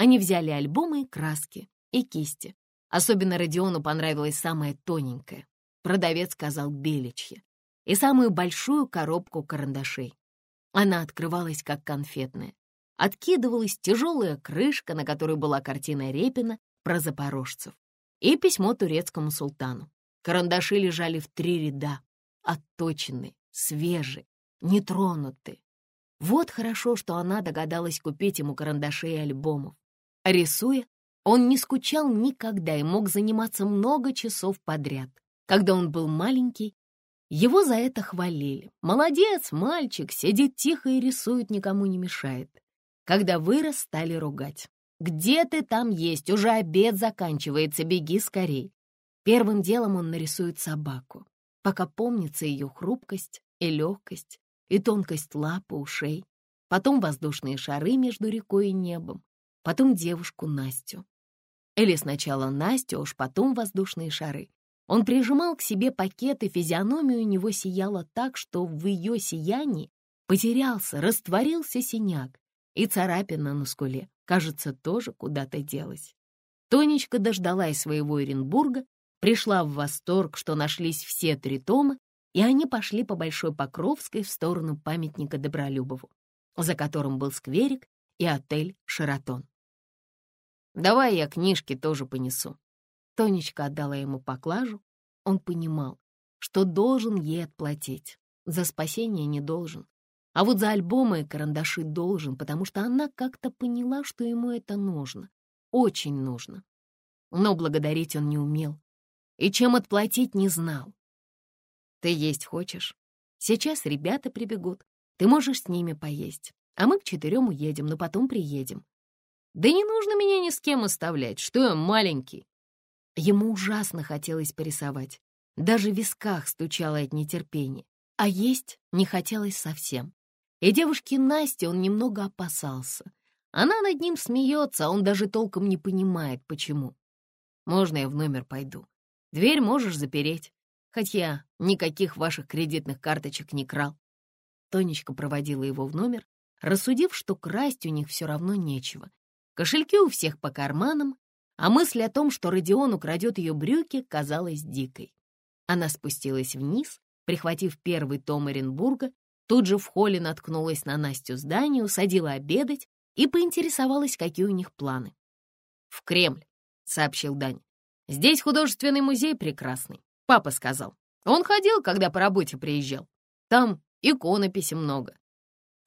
Они взяли альбомы краски, и кисти. Особенно Родиону понравилась самая тоненькая. Продавец сказал беличья. И самую большую коробку карандашей. Она открывалась, как конфетная. Откидывалась тяжелая крышка, на которой была картина Репина про запорожцев. И письмо турецкому султану. Карандаши лежали в три ряда, отточенные, свежие, нетронутые. Вот хорошо, что она догадалась купить ему карандаши и альбомов. Рисуя, он не скучал никогда и мог заниматься много часов подряд. Когда он был маленький, его за это хвалили. Молодец, мальчик, сидит тихо и рисует, никому не мешает. Когда вырос, стали ругать. «Где ты там есть? Уже обед заканчивается, беги скорей». Первым делом он нарисует собаку, пока помнится ее хрупкость и легкость, и тонкость лапы, ушей. Потом воздушные шары между рекой и небом, потом девушку Настю. Или сначала Настю, а уж потом воздушные шары. Он прижимал к себе пакет, и физиономия у него сияла так, что в ее сиянии потерялся, растворился синяк, и царапина на скуле, кажется, тоже куда-то делась. Тонечка дождалась своего Оренбурга, пришла в восторг, что нашлись все три тома, и они пошли по Большой Покровской в сторону памятника Добролюбову, за которым был скверик и отель «Шаратон». «Давай я книжки тоже понесу». Тонечка отдала ему поклажу. Он понимал, что должен ей отплатить. За спасение не должен. А вот за альбомы и карандаши должен, потому что она как-то поняла, что ему это нужно. Очень нужно. Но благодарить он не умел. И чем отплатить не знал. «Ты есть хочешь? Сейчас ребята прибегут. Ты можешь с ними поесть. А мы к четырем уедем, но потом приедем. Да не нужно меня ни с кем оставлять, что я маленький. Ему ужасно хотелось порисовать. Даже в висках стучало от нетерпения. А есть не хотелось совсем. И девушке Насте он немного опасался. Она над ним смеется, а он даже толком не понимает, почему. Можно я в номер пойду? Дверь можешь запереть, хоть я никаких ваших кредитных карточек не крал. Тонечка проводила его в номер, рассудив, что красть у них все равно нечего, Кошельки у всех по карманам, а мысль о том, что Родион украдет ее брюки, казалась дикой. Она спустилась вниз, прихватив первый том Оренбурга, тут же в холле наткнулась на Настю здание, усадила обедать и поинтересовалась, какие у них планы. «В Кремль», — сообщил Дань. «Здесь художественный музей прекрасный», — папа сказал. Он ходил, когда по работе приезжал. Там иконописи много.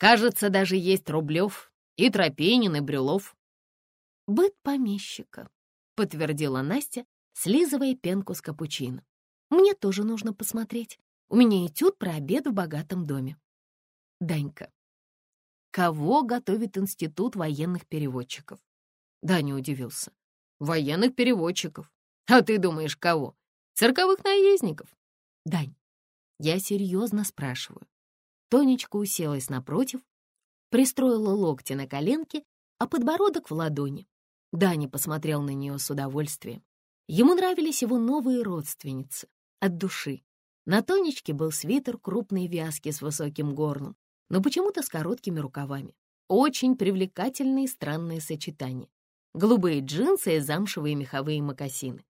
Кажется, даже есть Рублев, и Тропинин, и Брюлов. «Быт помещика», — подтвердила Настя, слизывая пенку с капучино. «Мне тоже нужно посмотреть. У меня этюд про обед в богатом доме». Данька. Кого готовит Институт военных переводчиков? Даня удивился. Военных переводчиков. А ты думаешь, кого? Цирковых наездников? Дань, я серьезно спрашиваю. Тонечка уселась напротив, пристроила локти на коленке, а подбородок в ладони. Дани посмотрел на нее с удовольствием. Ему нравились его новые родственницы. От души. На Тонечке был свитер крупной вязки с высоким горлом, но почему-то с короткими рукавами. Очень привлекательные странные сочетания. Голубые джинсы и замшевые меховые мокасины.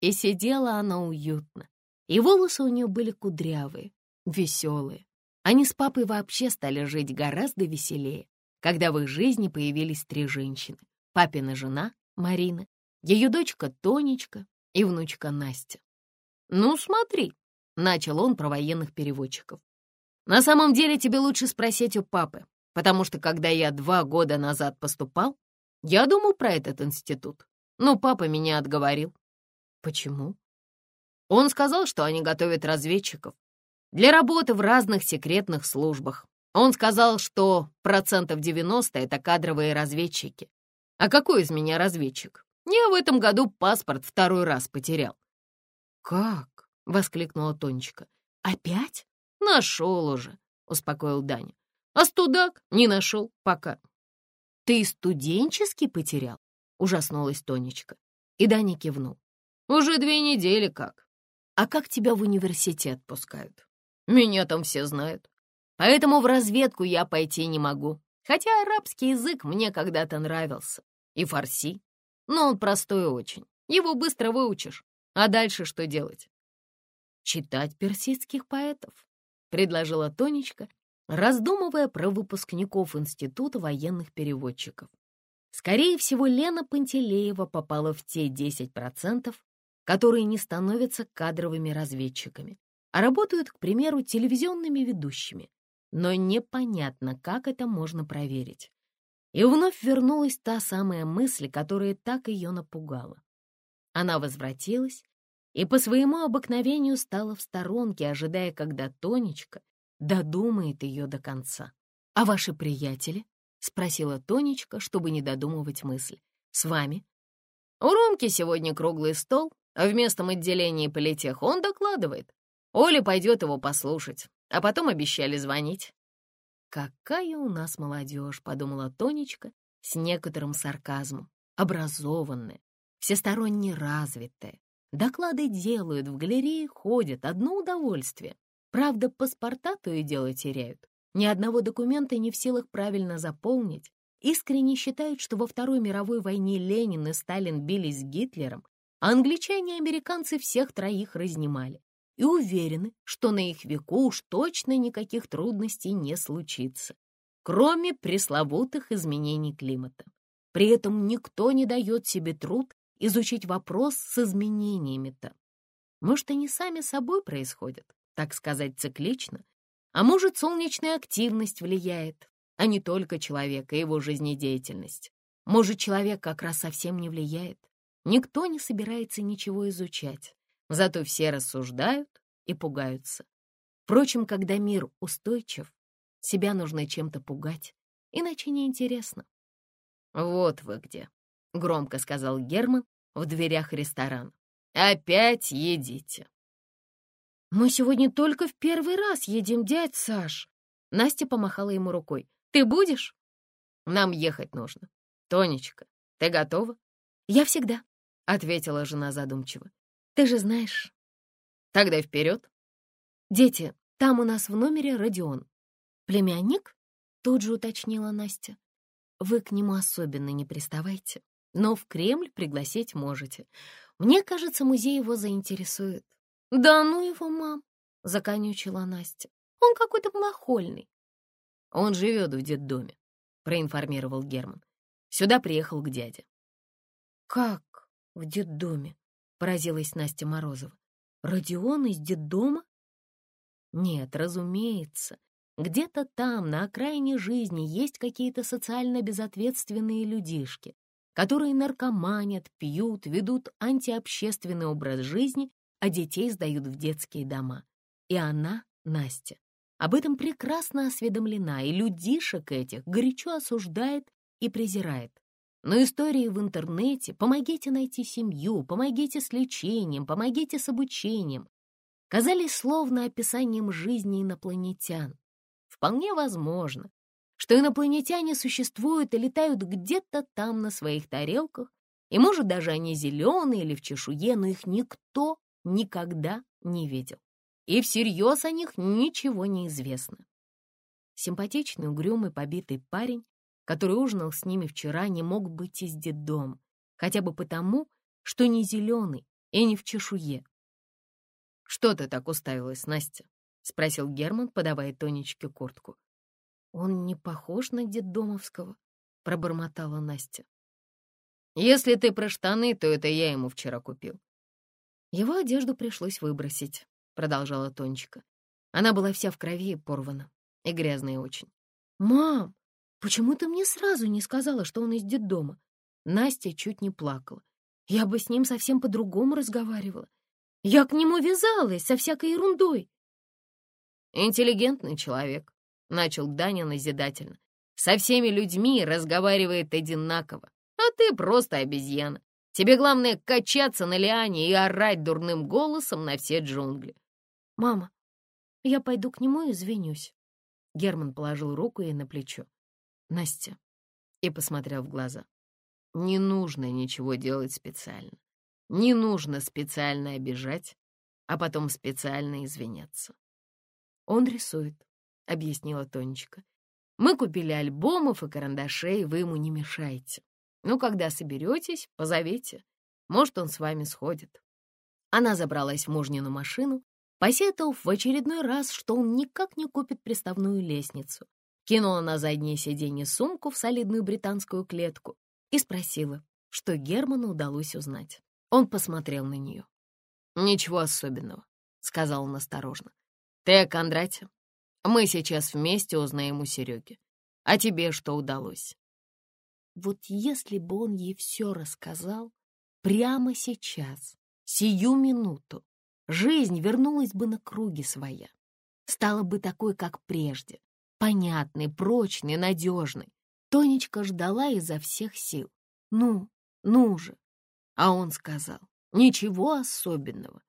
И сидела она уютно. И волосы у нее были кудрявые, веселые. Они с папой вообще стали жить гораздо веселее, когда в их жизни появились три женщины папина жена Марина, ее дочка Тонечка и внучка Настя. «Ну, смотри», — начал он про военных переводчиков. «На самом деле тебе лучше спросить у папы, потому что когда я два года назад поступал, я думал про этот институт, но папа меня отговорил». «Почему?» Он сказал, что они готовят разведчиков для работы в разных секретных службах. Он сказал, что процентов 90 — это кадровые разведчики, а какой из меня разведчик? Я в этом году паспорт второй раз потерял. Как? — воскликнула Тонечка. «Опять?» «Нашел уже», — успокоил Даня. «А студак не нашел пока». «Ты студенческий потерял?» — ужаснулась Тонечка. И Даня кивнул. «Уже две недели как». «А как тебя в университет пускают?» «Меня там все знают. Поэтому в разведку я пойти не могу. Хотя арабский язык мне когда-то нравился. И фарси. Но он простой очень. Его быстро выучишь. А дальше что делать? Читать персидских поэтов, предложила Тонечка, раздумывая про выпускников Института военных переводчиков. Скорее всего, Лена Пантелеева попала в те 10%, которые не становятся кадровыми разведчиками, а работают, к примеру, телевизионными ведущими. Но непонятно, как это можно проверить. И вновь вернулась та самая мысль, которая так ее напугала. Она возвратилась и по своему обыкновению стала в сторонке, ожидая, когда Тонечка додумает ее до конца. «А ваши приятели?» — спросила Тонечка, чтобы не додумывать мысль. «С вами?» «У Ромки сегодня круглый стол, а в местном отделении политех он докладывает. Оля пойдет его послушать, а потом обещали звонить». «Какая у нас молодежь!» — подумала Тонечка с некоторым сарказмом. «Образованная, всесторонне развитая. Доклады делают, в галерее ходят, одно удовольствие. Правда, паспорта то и дело теряют. Ни одного документа не в силах правильно заполнить. Искренне считают, что во Второй мировой войне Ленин и Сталин бились с Гитлером, а англичане и американцы всех троих разнимали и уверены, что на их веку уж точно никаких трудностей не случится, кроме пресловутых изменений климата. При этом никто не дает себе труд изучить вопрос с изменениями-то. Может, они сами собой происходят, так сказать, циклично, а может, солнечная активность влияет, а не только человек и его жизнедеятельность. Может, человек как раз совсем не влияет. Никто не собирается ничего изучать. Зато все рассуждают и пугаются. Впрочем, когда мир устойчив, себя нужно чем-то пугать, иначе неинтересно. «Вот вы где», — громко сказал Герман в дверях ресторана. «Опять едите». «Мы сегодня только в первый раз едем, дядь Саш!» Настя помахала ему рукой. «Ты будешь?» «Нам ехать нужно. Тонечка, ты готова?» «Я всегда», — ответила жена задумчиво. Ты же знаешь. Тогда вперед. Дети, там у нас в номере Родион. Племянник? Тут же уточнила Настя. Вы к нему особенно не приставайте, но в Кремль пригласить можете. Мне кажется, музей его заинтересует. Да ну его, мам, законючила Настя. Он какой-то плохольный. Он живет в детдоме, проинформировал Герман. Сюда приехал к дяде. Как в детдоме? — поразилась Настя Морозова. «Родион из детдома?» «Нет, разумеется. Где-то там, на окраине жизни, есть какие-то социально безответственные людишки, которые наркоманят, пьют, ведут антиобщественный образ жизни, а детей сдают в детские дома. И она, Настя, об этом прекрасно осведомлена, и людишек этих горячо осуждает и презирает. Но истории в интернете «помогите найти семью», «помогите с лечением», «помогите с обучением» казались словно описанием жизни инопланетян. Вполне возможно, что инопланетяне существуют и летают где-то там на своих тарелках, и, может, даже они зеленые или в чешуе, но их никто никогда не видел. И всерьез о них ничего не известно. Симпатичный, угрюмый, побитый парень который ужинал с ними вчера, не мог быть из детдома, хотя бы потому, что не зеленый и не в чешуе. «Что ты так уставилась, Настя?» — спросил Герман, подавая Тонечке куртку. «Он не похож на детдомовского», — пробормотала Настя. «Если ты про штаны, то это я ему вчера купил». «Его одежду пришлось выбросить», — продолжала Тонечка. Она была вся в крови и порвана, и грязная очень. «Мам, Почему ты мне сразу не сказала, что он из детдома? Настя чуть не плакала. Я бы с ним совсем по-другому разговаривала. Я к нему вязалась со всякой ерундой. Интеллигентный человек, — начал Даня назидательно. Со всеми людьми разговаривает одинаково, а ты просто обезьяна. Тебе главное качаться на лиане и орать дурным голосом на все джунгли. Мама, я пойду к нему и извинюсь. Герман положил руку ей на плечо. Настя. И посмотрел в глаза. Не нужно ничего делать специально. Не нужно специально обижать, а потом специально извиняться. Он рисует, — объяснила Тонечка. Мы купили альбомов и карандашей, вы ему не мешайте. Ну, когда соберетесь, позовите. Может, он с вами сходит. Она забралась в мужнину машину, посетовав в очередной раз, что он никак не купит приставную лестницу. Кинула на заднее сиденье сумку в солидную британскую клетку и спросила, что Герману удалось узнать. Он посмотрел на нее. «Ничего особенного», — сказал он осторожно. «Ты о Кондрате? Мы сейчас вместе узнаем у Сереги. А тебе что удалось?» Вот если бы он ей все рассказал прямо сейчас, сию минуту, жизнь вернулась бы на круги своя. Стала бы такой, как прежде, понятной, прочной, надежной. Тонечка ждала изо всех сил. Ну, ну же. А он сказал, ничего особенного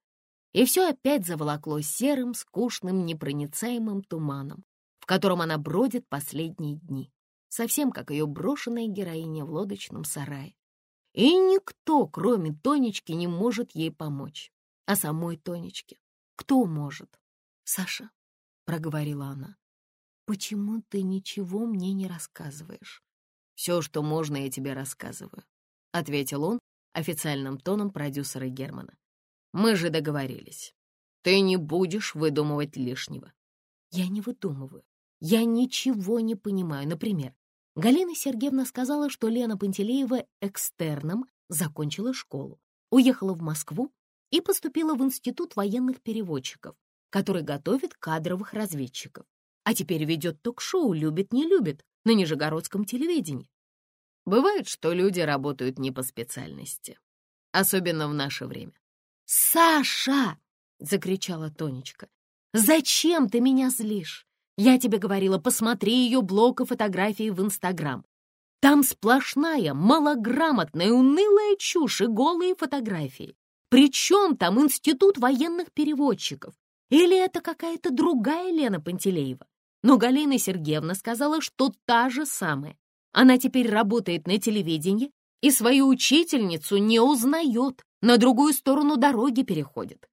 и все опять заволокло серым, скучным, непроницаемым туманом, в котором она бродит последние дни, совсем как ее брошенная героиня в лодочном сарае. И никто, кроме Тонечки, не может ей помочь. А самой Тонечке кто может? «Саша», — проговорила она, — «почему ты ничего мне не рассказываешь?» «Все, что можно, я тебе рассказываю», — ответил он официальным тоном продюсера Германа. Мы же договорились. Ты не будешь выдумывать лишнего. Я не выдумываю. Я ничего не понимаю. Например, Галина Сергеевна сказала, что Лена Пантелеева экстерном закончила школу, уехала в Москву и поступила в Институт военных переводчиков, который готовит кадровых разведчиков. А теперь ведет ток-шоу «Любит, не любит» на Нижегородском телевидении. Бывает, что люди работают не по специальности, особенно в наше время. «Саша!» — закричала Тонечка. «Зачем ты меня злишь? Я тебе говорила, посмотри ее блог и фотографии в Инстаграм. Там сплошная, малограмотная, унылая чушь и голые фотографии. Причем там институт военных переводчиков? Или это какая-то другая Лена Пантелеева? Но Галина Сергеевна сказала, что та же самая. Она теперь работает на телевидении и свою учительницу не узнает на другую сторону дороги переходит.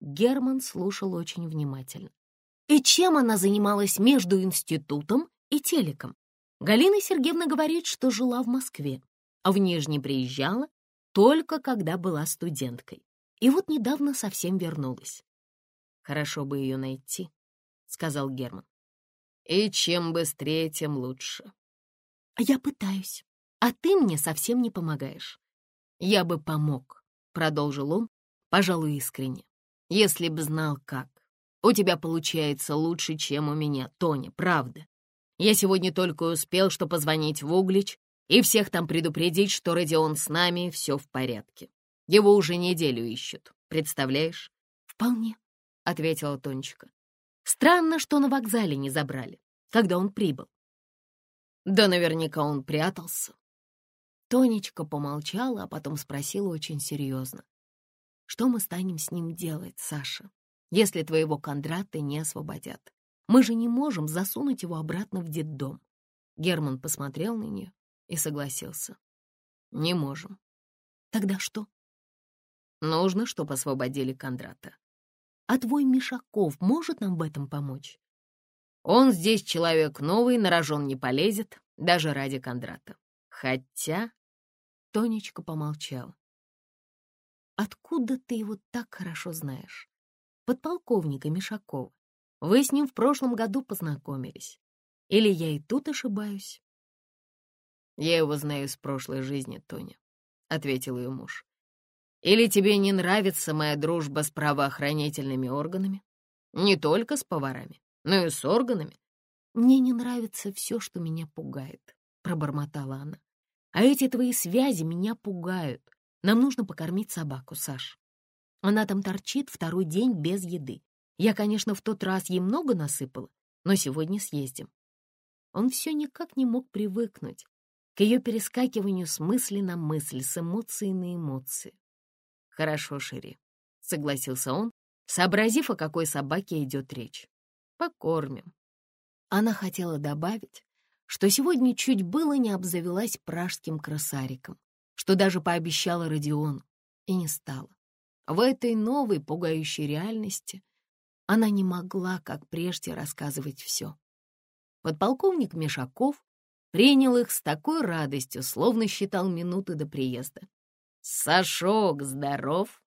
Герман слушал очень внимательно. И чем она занималась между институтом и телеком? Галина Сергеевна говорит, что жила в Москве, а в Нижний приезжала только когда была студенткой. И вот недавно совсем вернулась. «Хорошо бы ее найти», — сказал Герман. «И чем быстрее, тем лучше». «Я пытаюсь, а ты мне совсем не помогаешь». «Я бы помог, — продолжил он, пожалуй, искренне. «Если б знал, как. У тебя получается лучше, чем у меня, Тоня, правда. Я сегодня только успел, что позвонить в Углич и всех там предупредить, что Родион с нами, все в порядке. Его уже неделю ищут, представляешь?» «Вполне», — ответила Тонечка. «Странно, что на вокзале не забрали, когда он прибыл». «Да наверняка он прятался», Тонечка помолчала, а потом спросила очень серьезно. «Что мы станем с ним делать, Саша, если твоего Кондрата не освободят? Мы же не можем засунуть его обратно в детдом». Герман посмотрел на нее и согласился. «Не можем». «Тогда что?» «Нужно, чтобы освободили Кондрата». «А твой Мишаков может нам в этом помочь?» «Он здесь человек новый, на рожон не полезет, даже ради Кондрата. Хотя Тонечка помолчала. «Откуда ты его так хорошо знаешь?» «Подполковника Мишакова. Вы с ним в прошлом году познакомились. Или я и тут ошибаюсь?» «Я его знаю с прошлой жизни, Тоня», — ответил ее муж. «Или тебе не нравится моя дружба с правоохранительными органами? Не только с поварами, но и с органами?» «Мне не нравится все, что меня пугает», — пробормотала она. А эти твои связи меня пугают. Нам нужно покормить собаку, Саш. Она там торчит второй день без еды. Я, конечно, в тот раз ей много насыпала, но сегодня съездим. Он все никак не мог привыкнуть. к ее перескакиванию с мысли на мысль, с эмоции на эмоции. «Хорошо, Шири», — согласился он, сообразив, о какой собаке идет речь. «Покормим». Она хотела добавить, что сегодня чуть было не обзавелась пражским красариком, что даже пообещала Родиону, и не стала. В этой новой пугающей реальности она не могла, как прежде, рассказывать все. Подполковник Мешаков принял их с такой радостью, словно считал минуты до приезда. «Сашок, здоров!»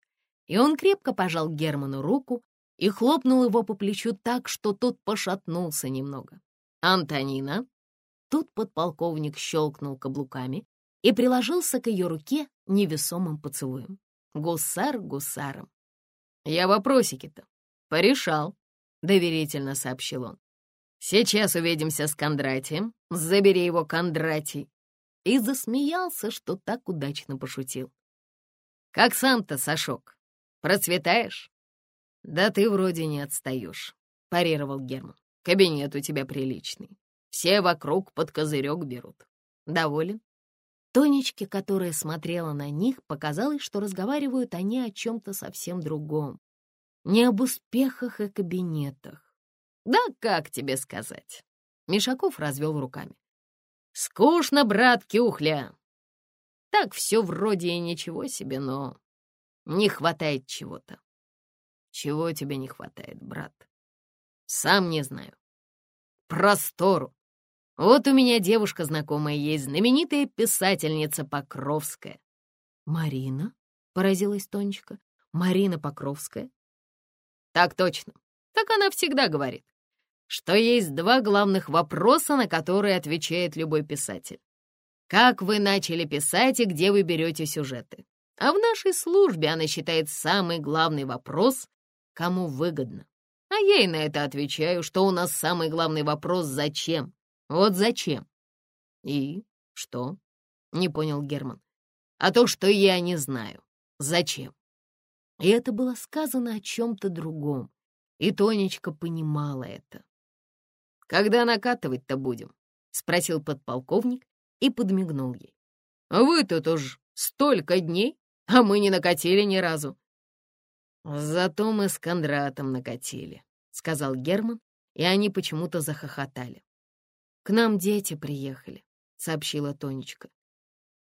И он крепко пожал Герману руку и хлопнул его по плечу так, что тот пошатнулся немного. «Антонина!» Тут подполковник щелкнул каблуками и приложился к ее руке невесомым поцелуем. Гусар гусаром. «Я вопросики-то порешал», — доверительно сообщил он. «Сейчас увидимся с Кондратием. Забери его, Кондратий!» И засмеялся, что так удачно пошутил. «Как сам-то, Сашок, процветаешь?» «Да ты вроде не отстаешь», — парировал Герман. «Кабинет у тебя приличный. Все вокруг под козырек берут. Доволен?» Тонечке, которая смотрела на них, показалось, что разговаривают они о чем-то совсем другом. Не об успехах и кабинетах, да как тебе сказать? Мишаков развел руками. Скучно, брат Кюхля. Так все вроде и ничего себе, но не хватает чего-то. Чего тебе не хватает, брат? Сам не знаю. Простору. Вот у меня девушка знакомая есть, знаменитая писательница Покровская. Марина? Поразилась Тонечка. Марина Покровская? Так точно. Так она всегда говорит что есть два главных вопроса, на которые отвечает любой писатель. Как вы начали писать и где вы берете сюжеты? А в нашей службе она считает самый главный вопрос — кому выгодно. А я ей на это отвечаю, что у нас самый главный вопрос — зачем? Вот зачем? И что? Не понял Герман. А то, что я не знаю. Зачем? И это было сказано о чем-то другом, и Тонечка понимала это. «Когда накатывать-то будем?» — спросил подполковник и подмигнул ей. «Вы тут уж столько дней, а мы не накатили ни разу». «Зато мы с Кондратом накатили», — сказал Герман, и они почему-то захохотали. «К нам дети приехали», — сообщила Тонечка.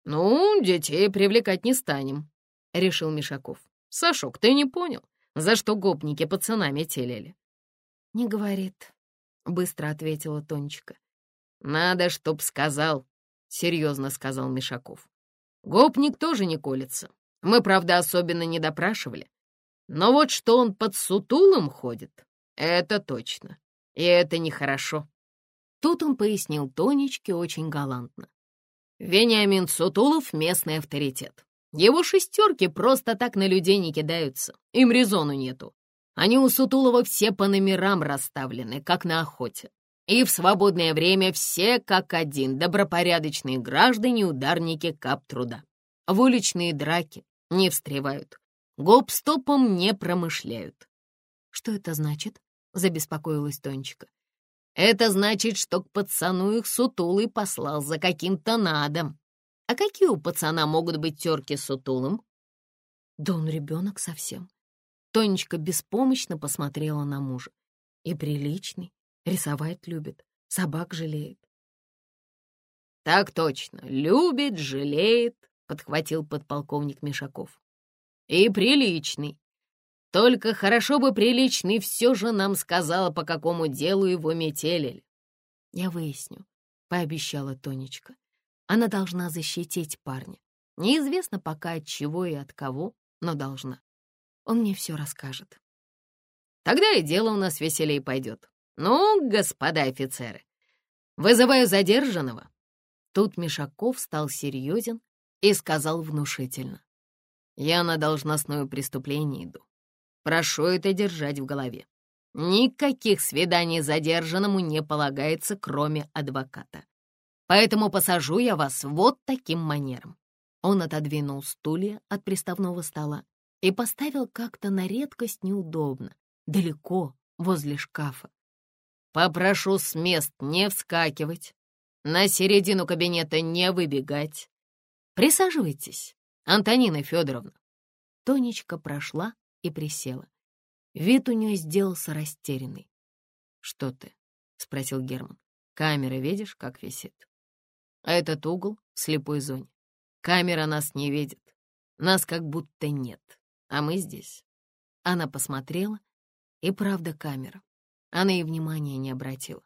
«Ну, детей привлекать не станем», — решил Мишаков. «Сашок, ты не понял, за что гопники пацанами телели?» «Не говорит», — быстро ответила Тонечка. «Надо, чтоб сказал», — серьезно сказал Мишаков. «Гопник тоже не колется. Мы, правда, особенно не допрашивали. Но вот что он под сутулым ходит, это точно. И это нехорошо». Тут он пояснил Тонечке очень галантно. «Вениамин Сутулов — местный авторитет. Его шестерки просто так на людей не кидаются, им резону нету. Они у Сутулова все по номерам расставлены, как на охоте. И в свободное время все как один добропорядочные граждане ударники кап труда. В уличные драки не встревают, гоп-стопом не промышляют. «Что это значит?» — забеспокоилась Тонечка. «Это значит, что к пацану их сутулый послал за каким-то надом. А какие у пацана могут быть терки с сутулым?» «Да он ребенок совсем. Тонечка беспомощно посмотрела на мужа. И приличный, рисовать любит, собак жалеет. «Так точно, любит, жалеет», — подхватил подполковник Мишаков. «И приличный. Только хорошо бы приличный все же нам сказала, по какому делу его метелили». «Я выясню», — пообещала Тонечка. «Она должна защитить парня. Неизвестно пока от чего и от кого, но должна. Он мне все расскажет. Тогда и дело у нас веселее пойдет. Ну, господа офицеры, вызываю задержанного. Тут Мишаков стал серьезен и сказал внушительно. Я на должностное преступление иду. Прошу это держать в голове. Никаких свиданий задержанному не полагается, кроме адвоката. Поэтому посажу я вас вот таким манером. Он отодвинул стулья от приставного стола и поставил как-то на редкость неудобно, далеко, возле шкафа. «Попрошу с мест не вскакивать. На середину кабинета не выбегать. Присаживайтесь, Антонина Федоровна. Тонечка прошла и присела. Вид у нее сделался растерянный. «Что ты?» — спросил Герман. «Камера, видишь, как висит?» «А этот угол в слепой зоне. Камера нас не видит. Нас как будто нет, а мы здесь». Она посмотрела, и правда камера. Она и внимания не обратила.